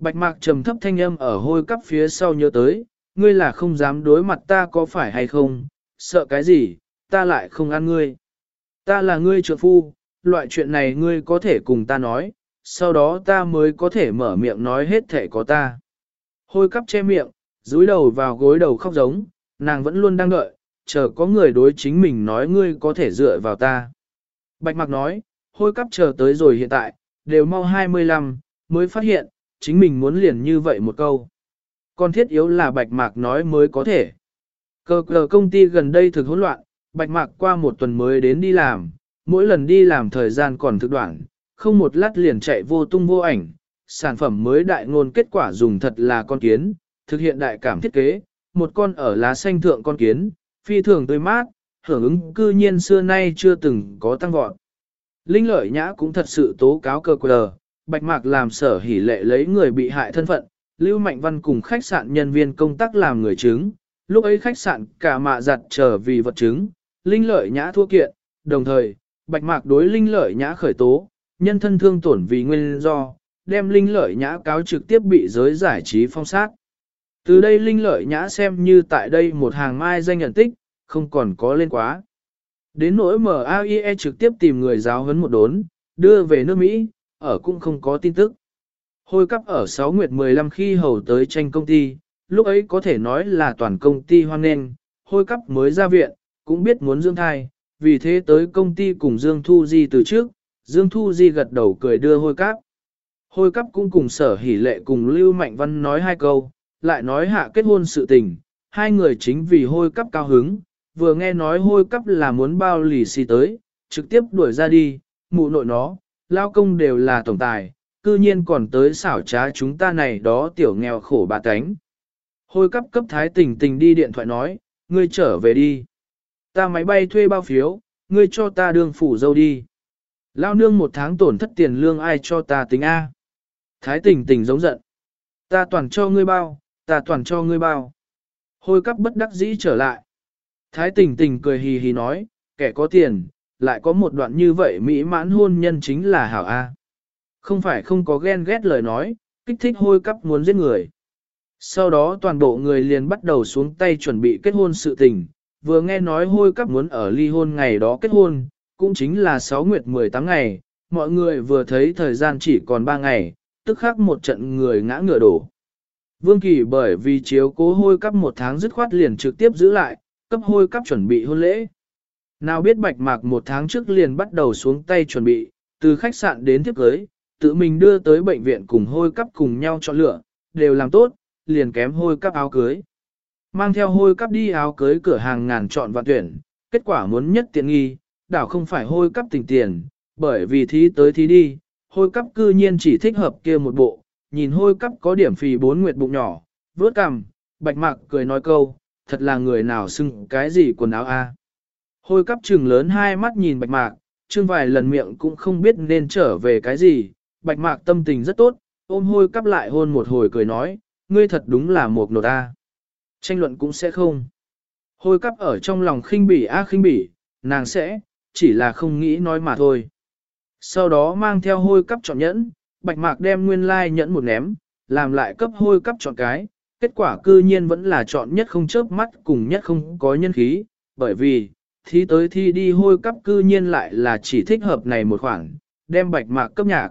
Speaker 1: Bạch mạc trầm thấp thanh âm ở hôi cắp phía sau nhớ tới, ngươi là không dám đối mặt ta có phải hay không, sợ cái gì, ta lại không ăn ngươi. Ta là ngươi trợ phu, loại chuyện này ngươi có thể cùng ta nói, sau đó ta mới có thể mở miệng nói hết thể có ta. Hôi cắp che miệng, dúi đầu vào gối đầu khóc giống, nàng vẫn luôn đang đợi, chờ có người đối chính mình nói ngươi có thể dựa vào ta. Bạch Mạc nói, hôi cắp chờ tới rồi hiện tại, đều mau 25, mới phát hiện, chính mình muốn liền như vậy một câu. Còn thiết yếu là Bạch Mạc nói mới có thể. Cờ cờ công ty gần đây thực hỗn loạn, Bạch Mạc qua một tuần mới đến đi làm, mỗi lần đi làm thời gian còn thực đoạn, không một lát liền chạy vô tung vô ảnh. Sản phẩm mới đại ngôn kết quả dùng thật là con kiến, thực hiện đại cảm thiết kế, một con ở lá xanh thượng con kiến, phi thường tươi mát, hưởng ứng cư nhiên xưa nay chưa từng có tăng vọt. Linh lợi nhã cũng thật sự tố cáo cơ quờ, bạch mạc làm sở hỉ lệ lấy người bị hại thân phận, Lưu Mạnh Văn cùng khách sạn nhân viên công tác làm người chứng, lúc ấy khách sạn cả mạ giặt trở vì vật chứng, Linh lợi nhã thua kiện, đồng thời, bạch mạc đối Linh lợi nhã khởi tố, nhân thân thương tổn vì nguyên do, đem Linh lợi nhã cáo trực tiếp bị giới giải trí phong sát. Từ đây Linh lợi nhã xem như tại đây một hàng mai danh nhận tích, không còn có lên quá. Đến nỗi MAIE trực tiếp tìm người giáo huấn một đốn, đưa về nước Mỹ, ở cũng không có tin tức. Hôi cắp ở 6 nguyệt 15 khi hầu tới tranh công ty, lúc ấy có thể nói là toàn công ty hoan nghênh, hôi cắp mới ra viện, cũng biết muốn dưỡng thai, vì thế tới công ty cùng Dương Thu Di từ trước, Dương Thu Di gật đầu cười đưa hôi cắp. Hôi cắp cũng cùng sở hỉ lệ cùng Lưu Mạnh Văn nói hai câu, lại nói hạ kết hôn sự tình, hai người chính vì hôi cắp cao hứng, vừa nghe nói hôi cắp là muốn bao lì xì tới, trực tiếp đuổi ra đi, mụ nội nó, lao công đều là tổng tài, cư nhiên còn tới xảo trá chúng ta này đó tiểu nghèo khổ bà cánh. Hôi cấp cấp thái tình tình đi điện thoại nói, ngươi trở về đi. Ta máy bay thuê bao phiếu, ngươi cho ta đương phủ dâu đi. Lao nương một tháng tổn thất tiền lương ai cho ta tính A. Thái tình tình giống giận. Ta toàn cho ngươi bao, ta toàn cho ngươi bao. Hôi cấp bất đắc dĩ trở lại. Thái tình tình cười hì hì nói, kẻ có tiền, lại có một đoạn như vậy mỹ mãn hôn nhân chính là hảo A. Không phải không có ghen ghét lời nói, kích thích hôi cắp muốn giết người. Sau đó toàn bộ người liền bắt đầu xuống tay chuẩn bị kết hôn sự tình, vừa nghe nói hôi cắp muốn ở ly hôn ngày đó kết hôn, cũng chính là 6 nguyệt 18 ngày, mọi người vừa thấy thời gian chỉ còn 3 ngày, tức khắc một trận người ngã ngựa đổ. Vương Kỳ bởi vì chiếu cố hôi cắp một tháng dứt khoát liền trực tiếp giữ lại, cấp hôi cắp chuẩn bị hôn lễ. Nào biết bạch mạc một tháng trước liền bắt đầu xuống tay chuẩn bị, từ khách sạn đến tiếp cưới, tự mình đưa tới bệnh viện cùng hôi cắp cùng nhau chọn lựa, đều làm tốt, liền kém hôi cắp áo cưới. Mang theo hôi cắp đi áo cưới cửa hàng ngàn chọn và tuyển, kết quả muốn nhất tiện nghi, đảo không phải hôi cắp tình tiền, bởi vì thí tới thí đi, hôi cắp cư nhiên chỉ thích hợp kia một bộ, nhìn hôi cắp có điểm phì bốn nguyệt bụng nhỏ, vớt cằm, bạch mạc cười nói câu, thật là người nào xưng cái gì quần áo a. Hôi cắp trừng lớn hai mắt nhìn bạch mạc, chương vài lần miệng cũng không biết nên trở về cái gì, bạch mạc tâm tình rất tốt, ôm hôi cắp lại hôn một hồi cười nói, ngươi thật đúng là một nột ta, Tranh luận cũng sẽ không. Hôi cắp ở trong lòng khinh bỉ a khinh bỉ, nàng sẽ, chỉ là không nghĩ nói mà thôi. Sau đó mang theo hôi cắp chọn nhẫn, bạch mạc đem nguyên lai nhẫn một ném, làm lại cấp hôi cắp chọn cái, kết quả cư nhiên vẫn là chọn nhất không chớp mắt cùng nhất không có nhân khí, bởi vì, thi tới thi đi hôi cắp cư nhiên lại là chỉ thích hợp này một khoản, đem bạch mạc cấp nhạc.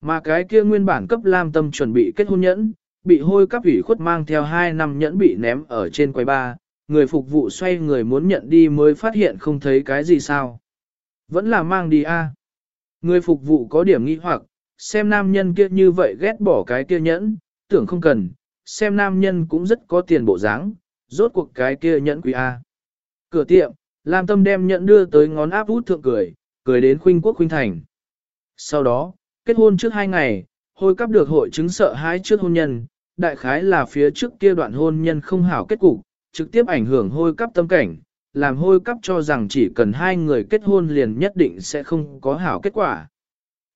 Speaker 1: Mà cái kia nguyên bản cấp lam tâm chuẩn bị kết hôn nhẫn, bị hôi cắp ủy khuất mang theo hai năm nhẫn bị ném ở trên quầy ba, người phục vụ xoay người muốn nhận đi mới phát hiện không thấy cái gì sao. Vẫn là mang đi a. Người phục vụ có điểm nghi hoặc, xem nam nhân kia như vậy ghét bỏ cái kia nhẫn, tưởng không cần, xem nam nhân cũng rất có tiền bộ dáng, rốt cuộc cái kia nhẫn quý A. Cửa tiệm, Lam Tâm đem nhận đưa tới ngón áp út thượng cười, cười đến khuynh quốc khuynh thành. Sau đó, kết hôn trước hai ngày, hôi cắp được hội chứng sợ hãi trước hôn nhân, đại khái là phía trước kia đoạn hôn nhân không hảo kết cục, trực tiếp ảnh hưởng hôi cắp tâm cảnh, làm hôi cắp cho rằng chỉ cần hai người kết hôn liền nhất định sẽ không có hảo kết quả.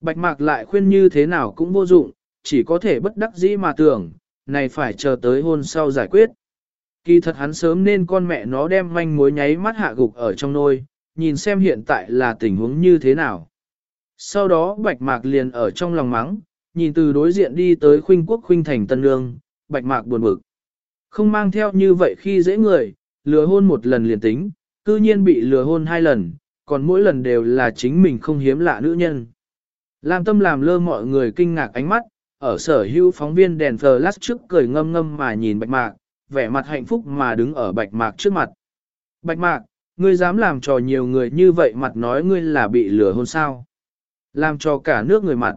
Speaker 1: Bạch mạc lại khuyên như thế nào cũng vô dụng, chỉ có thể bất đắc dĩ mà tưởng, này phải chờ tới hôn sau giải quyết. Kỳ thật hắn sớm nên con mẹ nó đem manh mối nháy mắt hạ gục ở trong nôi, nhìn xem hiện tại là tình huống như thế nào. Sau đó bạch mạc liền ở trong lòng mắng, nhìn từ đối diện đi tới khuynh quốc khuynh thành tân lương, bạch mạc buồn bực. Không mang theo như vậy khi dễ người, lừa hôn một lần liền tính, cư nhiên bị lừa hôn hai lần, còn mỗi lần đều là chính mình không hiếm lạ nữ nhân. Lam tâm làm lơ mọi người kinh ngạc ánh mắt, ở sở hữu phóng viên đèn flash trước cười ngâm ngâm mà nhìn bạch mạc, vẻ mặt hạnh phúc mà đứng ở bạch mạc trước mặt. Bạch mạc, ngươi dám làm trò nhiều người như vậy mặt nói ngươi là bị lừa hôn sao. Làm cho cả nước người mặt.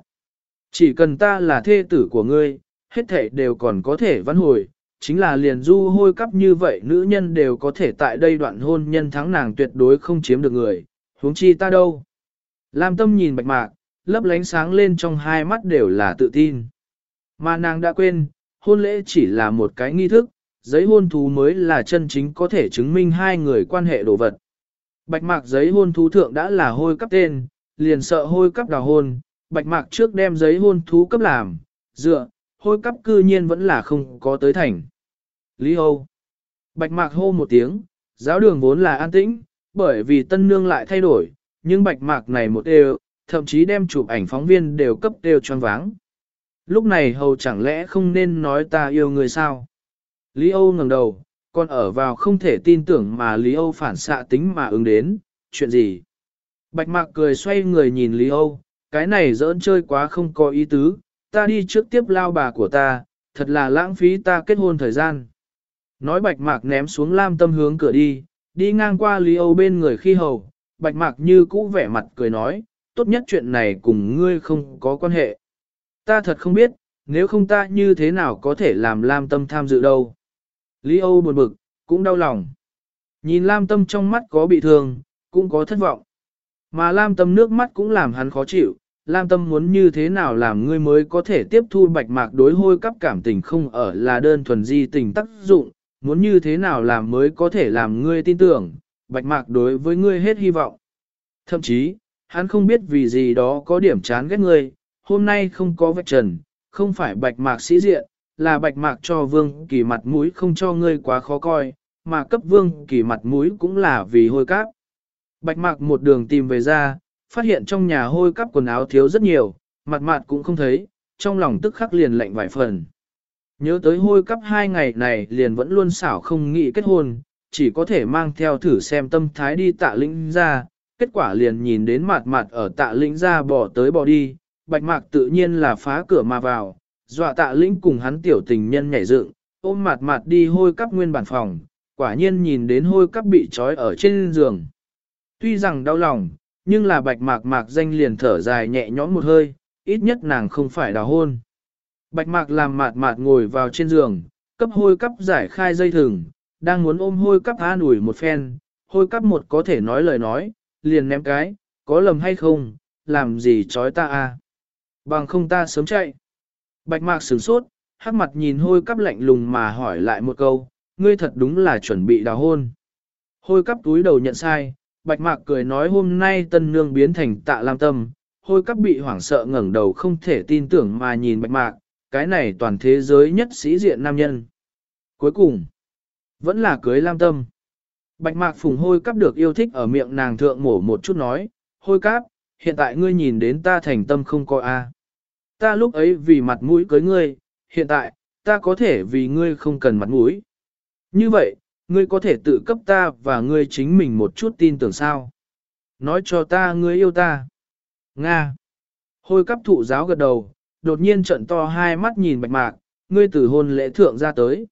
Speaker 1: Chỉ cần ta là thê tử của ngươi, hết thảy đều còn có thể vãn hồi, chính là liền du hôi cắp như vậy nữ nhân đều có thể tại đây đoạn hôn nhân thắng nàng tuyệt đối không chiếm được người, huống chi ta đâu. Lam tâm nhìn bạch mạc, lấp lánh sáng lên trong hai mắt đều là tự tin. Mà nàng đã quên, hôn lễ chỉ là một cái nghi thức, giấy hôn thú mới là chân chính có thể chứng minh hai người quan hệ đồ vật. Bạch mạc giấy hôn thú thượng đã là hôi cấp tên, liền sợ hôi cấp đào hôn, bạch mạc trước đem giấy hôn thú cấp làm, dựa, hôi cấp cư nhiên vẫn là không có tới thành. Lý Âu Bạch mạc hô một tiếng, giáo đường vốn là an tĩnh, bởi vì tân nương lại thay đổi, nhưng bạch mạc này một đều, thậm chí đem chụp ảnh phóng viên đều cấp đều choáng váng. Lúc này hầu chẳng lẽ không nên nói ta yêu người sao? Lý Âu ngẩng đầu, còn ở vào không thể tin tưởng mà Lý Âu phản xạ tính mà ứng đến, chuyện gì? Bạch mạc cười xoay người nhìn Lý Âu, cái này giỡn chơi quá không có ý tứ, ta đi trước tiếp lao bà của ta, thật là lãng phí ta kết hôn thời gian. Nói bạch mạc ném xuống lam tâm hướng cửa đi, đi ngang qua Lý Âu bên người khi hầu, bạch mạc như cũ vẻ mặt cười nói, tốt nhất chuyện này cùng ngươi không có quan hệ. Ta thật không biết, nếu không ta như thế nào có thể làm lam tâm tham dự đâu. Lý Âu buồn bực, cũng đau lòng. Nhìn lam tâm trong mắt có bị thương, cũng có thất vọng. Mà lam tâm nước mắt cũng làm hắn khó chịu, Lam Tâm muốn như thế nào làm ngươi mới có thể tiếp thu bạch mạc đối hôi cắp cảm tình không ở là đơn thuần di tình tác dụng, muốn như thế nào làm mới có thể làm ngươi tin tưởng, bạch mạc đối với ngươi hết hy vọng. Thậm chí, hắn không biết vì gì đó có điểm chán ghét ngươi, hôm nay không có vạch trần, không phải bạch mạc sĩ diện, là bạch mạc cho vương kỳ mặt mũi không cho ngươi quá khó coi, mà cấp vương kỳ mặt mũi cũng là vì hôi cáp. Bạch mạc một đường tìm về ra, phát hiện trong nhà hôi cắp quần áo thiếu rất nhiều, mặt mặt cũng không thấy, trong lòng tức khắc liền lạnh vài phần. Nhớ tới hôi cắp hai ngày này liền vẫn luôn xảo không nghĩ kết hôn, chỉ có thể mang theo thử xem tâm thái đi tạ lĩnh ra, kết quả liền nhìn đến mặt mặt ở tạ lĩnh ra bỏ tới bỏ đi, bạch mạc tự nhiên là phá cửa mà vào, dọa tạ lĩnh cùng hắn tiểu tình nhân nhảy dựng, ôm mặt mặt đi hôi cắp nguyên bản phòng, quả nhiên nhìn đến hôi cắp bị trói ở trên giường. Tuy rằng đau lòng, nhưng là bạch mạc mạc danh liền thở dài nhẹ nhõm một hơi, ít nhất nàng không phải đào hôn. Bạch mạc làm mạt mạt ngồi vào trên giường, cấp hôi cắp giải khai dây thừng, đang muốn ôm hôi cắp an ủi một phen, hôi cắp một có thể nói lời nói, liền ném cái, có lầm hay không, làm gì chói ta à. Bằng không ta sớm chạy. Bạch mạc sửng sốt, hắc mặt nhìn hôi cắp lạnh lùng mà hỏi lại một câu, ngươi thật đúng là chuẩn bị đào hôn. Hôi cắp túi đầu nhận sai, Bạch Mạc cười nói hôm nay tân nương biến thành tạ lam tâm, hôi cắp bị hoảng sợ ngẩng đầu không thể tin tưởng mà nhìn Bạch Mạc, cái này toàn thế giới nhất sĩ diện nam nhân. Cuối cùng, vẫn là cưới lam tâm. Bạch Mạc phùng hôi cắp được yêu thích ở miệng nàng thượng mổ một chút nói, hôi cáp, hiện tại ngươi nhìn đến ta thành tâm không coi a. Ta lúc ấy vì mặt mũi cưới ngươi, hiện tại, ta có thể vì ngươi không cần mặt mũi. Như vậy, Ngươi có thể tự cấp ta và ngươi chính mình một chút tin tưởng sao? Nói cho ta ngươi yêu ta. Nga. Hôi cấp thụ giáo gật đầu, đột nhiên trận to hai mắt nhìn bạch mạc, ngươi từ hôn lễ thượng ra tới.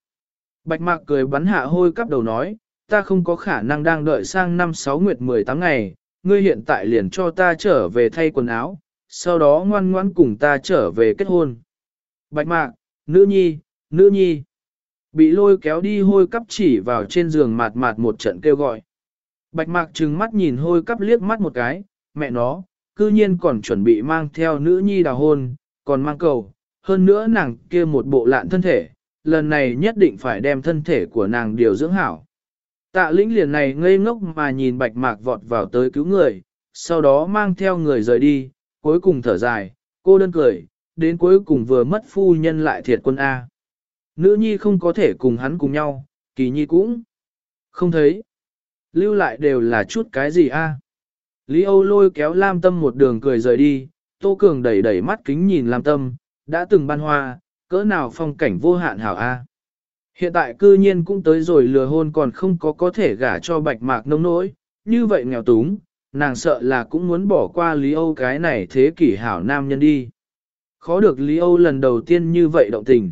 Speaker 1: Bạch mạc cười bắn hạ hôi cấp đầu nói, ta không có khả năng đang đợi sang năm 6 nguyệt 18 ngày, ngươi hiện tại liền cho ta trở về thay quần áo, sau đó ngoan ngoãn cùng ta trở về kết hôn. Bạch mạc, nữ nhi, nữ nhi. Bị lôi kéo đi hôi cắp chỉ vào trên giường mạt mạt một trận kêu gọi. Bạch mạc trừng mắt nhìn hôi cắp liếc mắt một cái, mẹ nó, cư nhiên còn chuẩn bị mang theo nữ nhi đào hôn, còn mang cầu, hơn nữa nàng kia một bộ lạn thân thể, lần này nhất định phải đem thân thể của nàng điều dưỡng hảo. Tạ lĩnh liền này ngây ngốc mà nhìn bạch mạc vọt vào tới cứu người, sau đó mang theo người rời đi, cuối cùng thở dài, cô đơn cười, đến cuối cùng vừa mất phu nhân lại thiệt quân A. Nữ nhi không có thể cùng hắn cùng nhau, kỳ nhi cũng không thấy. Lưu lại đều là chút cái gì A. Lý Âu lôi kéo Lam Tâm một đường cười rời đi, Tô Cường đẩy đẩy mắt kính nhìn Lam Tâm, đã từng ban hoa, cỡ nào phong cảnh vô hạn hảo A. Hiện tại cư nhiên cũng tới rồi lừa hôn còn không có có thể gả cho bạch mạc nông nỗi, như vậy nghèo túng, nàng sợ là cũng muốn bỏ qua Lý Âu cái này thế kỷ hảo nam nhân đi. Khó được Lý Âu lần đầu tiên như vậy động tình.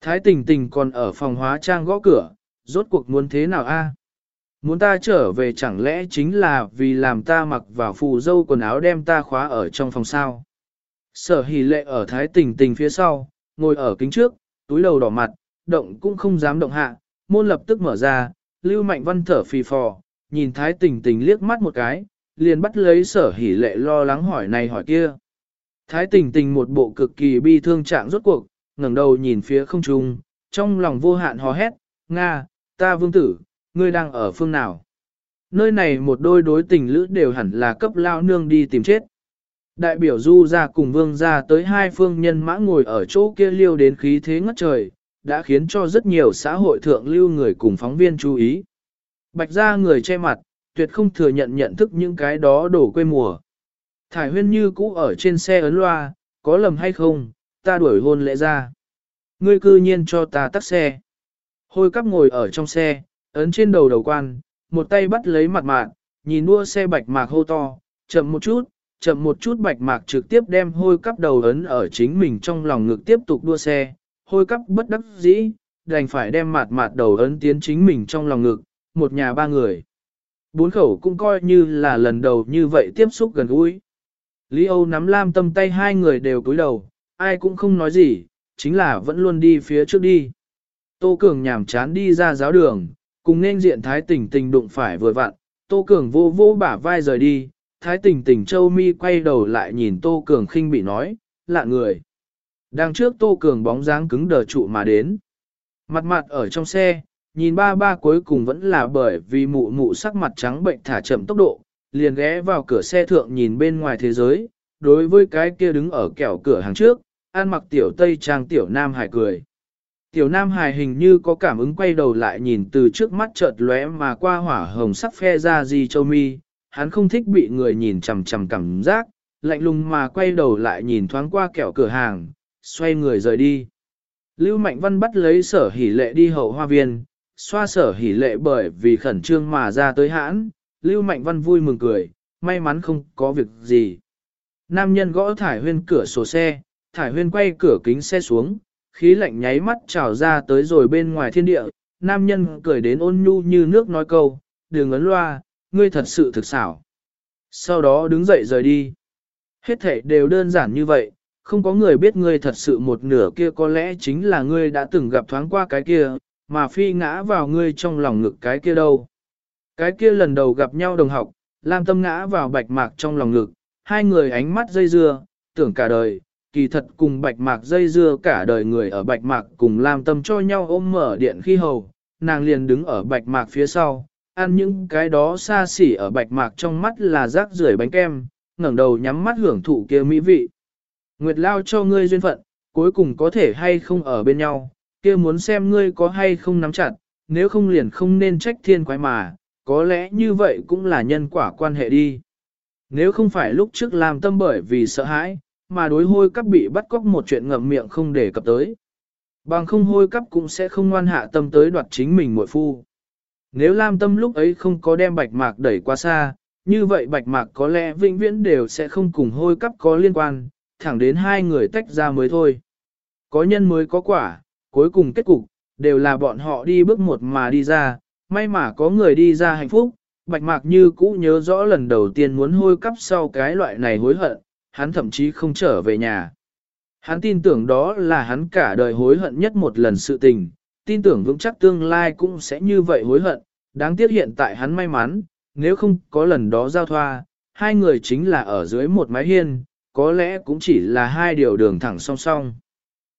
Speaker 1: Thái tình tình còn ở phòng hóa trang gõ cửa, rốt cuộc muốn thế nào a? À? Muốn ta trở về chẳng lẽ chính là vì làm ta mặc vào phù dâu quần áo đem ta khóa ở trong phòng sao? Sở hỷ lệ ở thái tình tình phía sau, ngồi ở kính trước, túi đầu đỏ mặt, động cũng không dám động hạ, môn lập tức mở ra, lưu mạnh văn thở phì phò, nhìn thái tình tình liếc mắt một cái, liền bắt lấy sở hỉ lệ lo lắng hỏi này hỏi kia. Thái tình tình một bộ cực kỳ bi thương trạng rốt cuộc, ngẩng đầu nhìn phía không trung, trong lòng vô hạn hò hét, Nga, ta vương tử, ngươi đang ở phương nào? Nơi này một đôi đối tình lữ đều hẳn là cấp lao nương đi tìm chết. Đại biểu du ra cùng vương ra tới hai phương nhân mã ngồi ở chỗ kia liêu đến khí thế ngất trời, đã khiến cho rất nhiều xã hội thượng lưu người cùng phóng viên chú ý. Bạch ra người che mặt, tuyệt không thừa nhận nhận thức những cái đó đổ quê mùa. Thải huyên như cũ ở trên xe ấn loa, có lầm hay không, ta đuổi hôn lễ ra. Ngươi cư nhiên cho ta tắt xe. Hôi cắp ngồi ở trong xe, ấn trên đầu đầu quan, một tay bắt lấy mặt mạc, nhìn đua xe bạch mạc hô to, chậm một chút, chậm một chút bạch mạc trực tiếp đem hôi cắp đầu ấn ở chính mình trong lòng ngực tiếp tục đua xe, hôi cắp bất đắc dĩ, đành phải đem mặt mạt đầu ấn tiến chính mình trong lòng ngực, một nhà ba người. Bốn khẩu cũng coi như là lần đầu như vậy tiếp xúc gần gũi. Lý Âu nắm Lam Tâm tay hai người đều cúi đầu, ai cũng không nói gì, chính là vẫn luôn đi phía trước đi. Tô Cường nhàm chán đi ra giáo đường, cùng nên diện Thái Tình Tình đụng phải vừa vặn, Tô Cường vô vô bả vai rời đi, Thái Tình Tình Châu Mi quay đầu lại nhìn Tô Cường khinh bị nói, lạ người. Đang trước Tô Cường bóng dáng cứng đờ trụ mà đến. Mặt mặt ở trong xe, nhìn ba ba cuối cùng vẫn là bởi vì mụ mụ sắc mặt trắng bệnh thả chậm tốc độ, liền ghé vào cửa xe thượng nhìn bên ngoài thế giới, đối với cái kia đứng ở kẹo cửa hàng trước, an mặc tiểu tây trang tiểu nam hải cười. Tiểu nam hải hình như có cảm ứng quay đầu lại nhìn từ trước mắt chợt lóe mà qua hỏa hồng sắc phe ra gì châu mi, hắn không thích bị người nhìn chằm chằm cảm giác, lạnh lùng mà quay đầu lại nhìn thoáng qua kẹo cửa hàng, xoay người rời đi. Lưu Mạnh Văn bắt lấy sở hỉ lệ đi hậu hoa viên, xoa sở hỉ lệ bởi vì khẩn trương mà ra tới hãn, Lưu Mạnh Văn vui mừng cười, may mắn không có việc gì. Nam nhân gõ thải huyên cửa sổ xe, thải huyên quay cửa kính xe xuống, khí lạnh nháy mắt trào ra tới rồi bên ngoài thiên địa, nam nhân cười đến ôn nhu như nước nói câu, đường ấn loa, ngươi thật sự thực xảo. Sau đó đứng dậy rời đi. Hết thể đều đơn giản như vậy, không có người biết ngươi thật sự một nửa kia có lẽ chính là ngươi đã từng gặp thoáng qua cái kia, mà phi ngã vào ngươi trong lòng ngực cái kia đâu. Cái kia lần đầu gặp nhau đồng học, Lam Tâm ngã vào bạch mạc trong lòng ngực, hai người ánh mắt dây dưa, tưởng cả đời, kỳ thật cùng bạch mạc dây dưa cả đời người ở bạch mạc cùng Lam Tâm cho nhau ôm mở điện khi hầu, nàng liền đứng ở bạch mạc phía sau, ăn những cái đó xa xỉ ở bạch mạc trong mắt là rác rưởi bánh kem, ngẩng đầu nhắm mắt hưởng thụ kia mỹ vị. Nguyệt lao cho ngươi duyên phận, cuối cùng có thể hay không ở bên nhau, kia muốn xem ngươi có hay không nắm chặt, nếu không liền không nên trách thiên quái mà, có lẽ như vậy cũng là nhân quả quan hệ đi. Nếu không phải lúc trước làm tâm bởi vì sợ hãi, mà đối hôi cắp bị bắt cóc một chuyện ngậm miệng không để cập tới. Bằng không hôi cắp cũng sẽ không ngoan hạ tâm tới đoạt chính mình muội phu. Nếu Lam Tâm lúc ấy không có đem bạch mạc đẩy qua xa, như vậy bạch mạc có lẽ vĩnh viễn đều sẽ không cùng hôi cắp có liên quan, thẳng đến hai người tách ra mới thôi. Có nhân mới có quả, cuối cùng kết cục, đều là bọn họ đi bước một mà đi ra, may mà có người đi ra hạnh phúc, bạch mạc như cũ nhớ rõ lần đầu tiên muốn hôi cắp sau cái loại này hối hận, hắn thậm chí không trở về nhà. Hắn tin tưởng đó là hắn cả đời hối hận nhất một lần sự tình, tin tưởng vững chắc tương lai cũng sẽ như vậy hối hận, đáng tiếc hiện tại hắn may mắn, nếu không có lần đó giao thoa, hai người chính là ở dưới một mái hiên, có lẽ cũng chỉ là hai điều đường thẳng song song.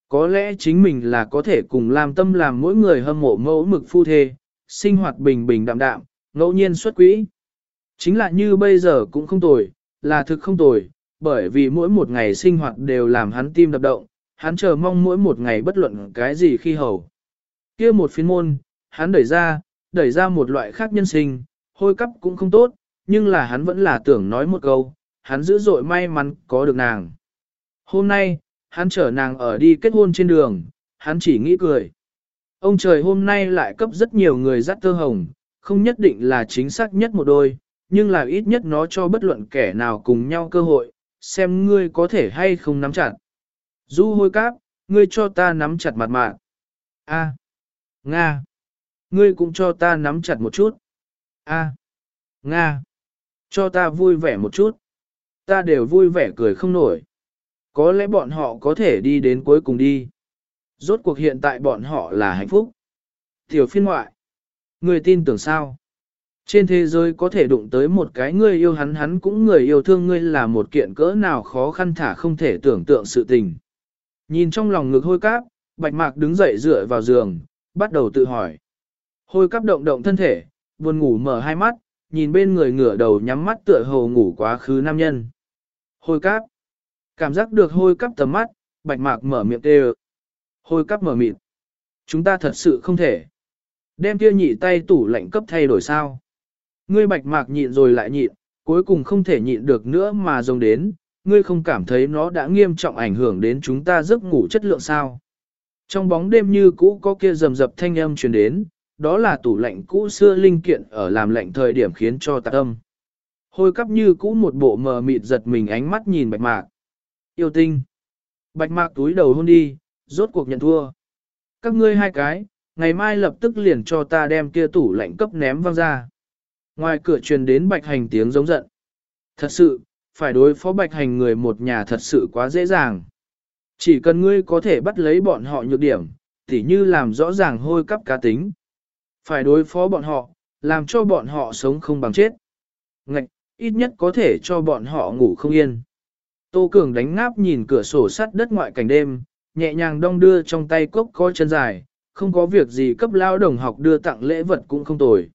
Speaker 1: Có lẽ chính mình là có thể cùng làm tâm làm mỗi người hâm mộ mẫu mực phu thê, sinh hoạt bình bình đạm đạm, ngẫu nhiên xuất quỹ. Chính là như bây giờ cũng không tồi, là thực không tồi, bởi vì mỗi một ngày sinh hoạt đều làm hắn tim đập động, hắn chờ mong mỗi một ngày bất luận cái gì khi hầu. kia một phiên môn, hắn đẩy ra, đẩy ra một loại khác nhân sinh, hôi cắp cũng không tốt, nhưng là hắn vẫn là tưởng nói một câu, hắn dữ dội may mắn có được nàng. Hôm nay, hắn chở nàng ở đi kết hôn trên đường, hắn chỉ nghĩ cười. Ông trời hôm nay lại cấp rất nhiều người dắt tơ hồng, không nhất định là chính xác nhất một đôi, nhưng là ít nhất nó cho bất luận kẻ nào cùng nhau cơ hội, xem ngươi có thể hay không nắm chặt. Du hôi cáp, ngươi cho ta nắm chặt mặt mạng. A. Nga. Ngươi cũng cho ta nắm chặt một chút. A. Nga. Cho ta vui vẻ một chút. Ta đều vui vẻ cười không nổi. Có lẽ bọn họ có thể đi đến cuối cùng đi. Rốt cuộc hiện tại bọn họ là hạnh phúc. Tiểu phiên ngoại. Người tin tưởng sao? Trên thế giới có thể đụng tới một cái người yêu hắn hắn cũng người yêu thương ngươi là một kiện cỡ nào khó khăn thả không thể tưởng tượng sự tình. Nhìn trong lòng ngực hôi cáp, bạch mạc đứng dậy dựa vào giường, bắt đầu tự hỏi. Hôi cáp động động thân thể, buồn ngủ mở hai mắt, nhìn bên người ngửa đầu nhắm mắt tựa hồ ngủ quá khứ nam nhân. Hôi cáp. Cảm giác được hôi cắp tầm mắt, bạch mạc mở miệng kêu. Hôi cắp mở mịt. Chúng ta thật sự không thể. Đem kia nhị tay tủ lạnh cấp thay đổi sao. Ngươi bạch mạc nhịn rồi lại nhịn, cuối cùng không thể nhịn được nữa mà giống đến, ngươi không cảm thấy nó đã nghiêm trọng ảnh hưởng đến chúng ta giấc ngủ chất lượng sao. Trong bóng đêm như cũ có kia rầm rập thanh âm truyền đến, đó là tủ lạnh cũ xưa linh kiện ở làm lạnh thời điểm khiến cho tạc âm. Hôi cắp như cũ một bộ mờ mịt giật mình ánh mắt nhìn bạch mạc. Yêu tinh. Bạch mạc túi đầu hôn đi, rốt cuộc nhận thua. Các ngươi hai cái, ngày mai lập tức liền cho ta đem kia tủ lạnh cấp ném văng ra. Ngoài cửa truyền đến bạch hành tiếng giống giận. Thật sự, phải đối phó bạch hành người một nhà thật sự quá dễ dàng. Chỉ cần ngươi có thể bắt lấy bọn họ nhược điểm, tỉ như làm rõ ràng hôi cắp cá tính. Phải đối phó bọn họ, làm cho bọn họ sống không bằng chết. Ngạch, ít nhất có thể cho bọn họ ngủ không yên. Tô Cường đánh ngáp nhìn cửa sổ sắt đất ngoại cảnh đêm, nhẹ nhàng đong đưa trong tay cốc có chân dài, không có việc gì cấp lao đồng học đưa tặng lễ vật cũng không tồi.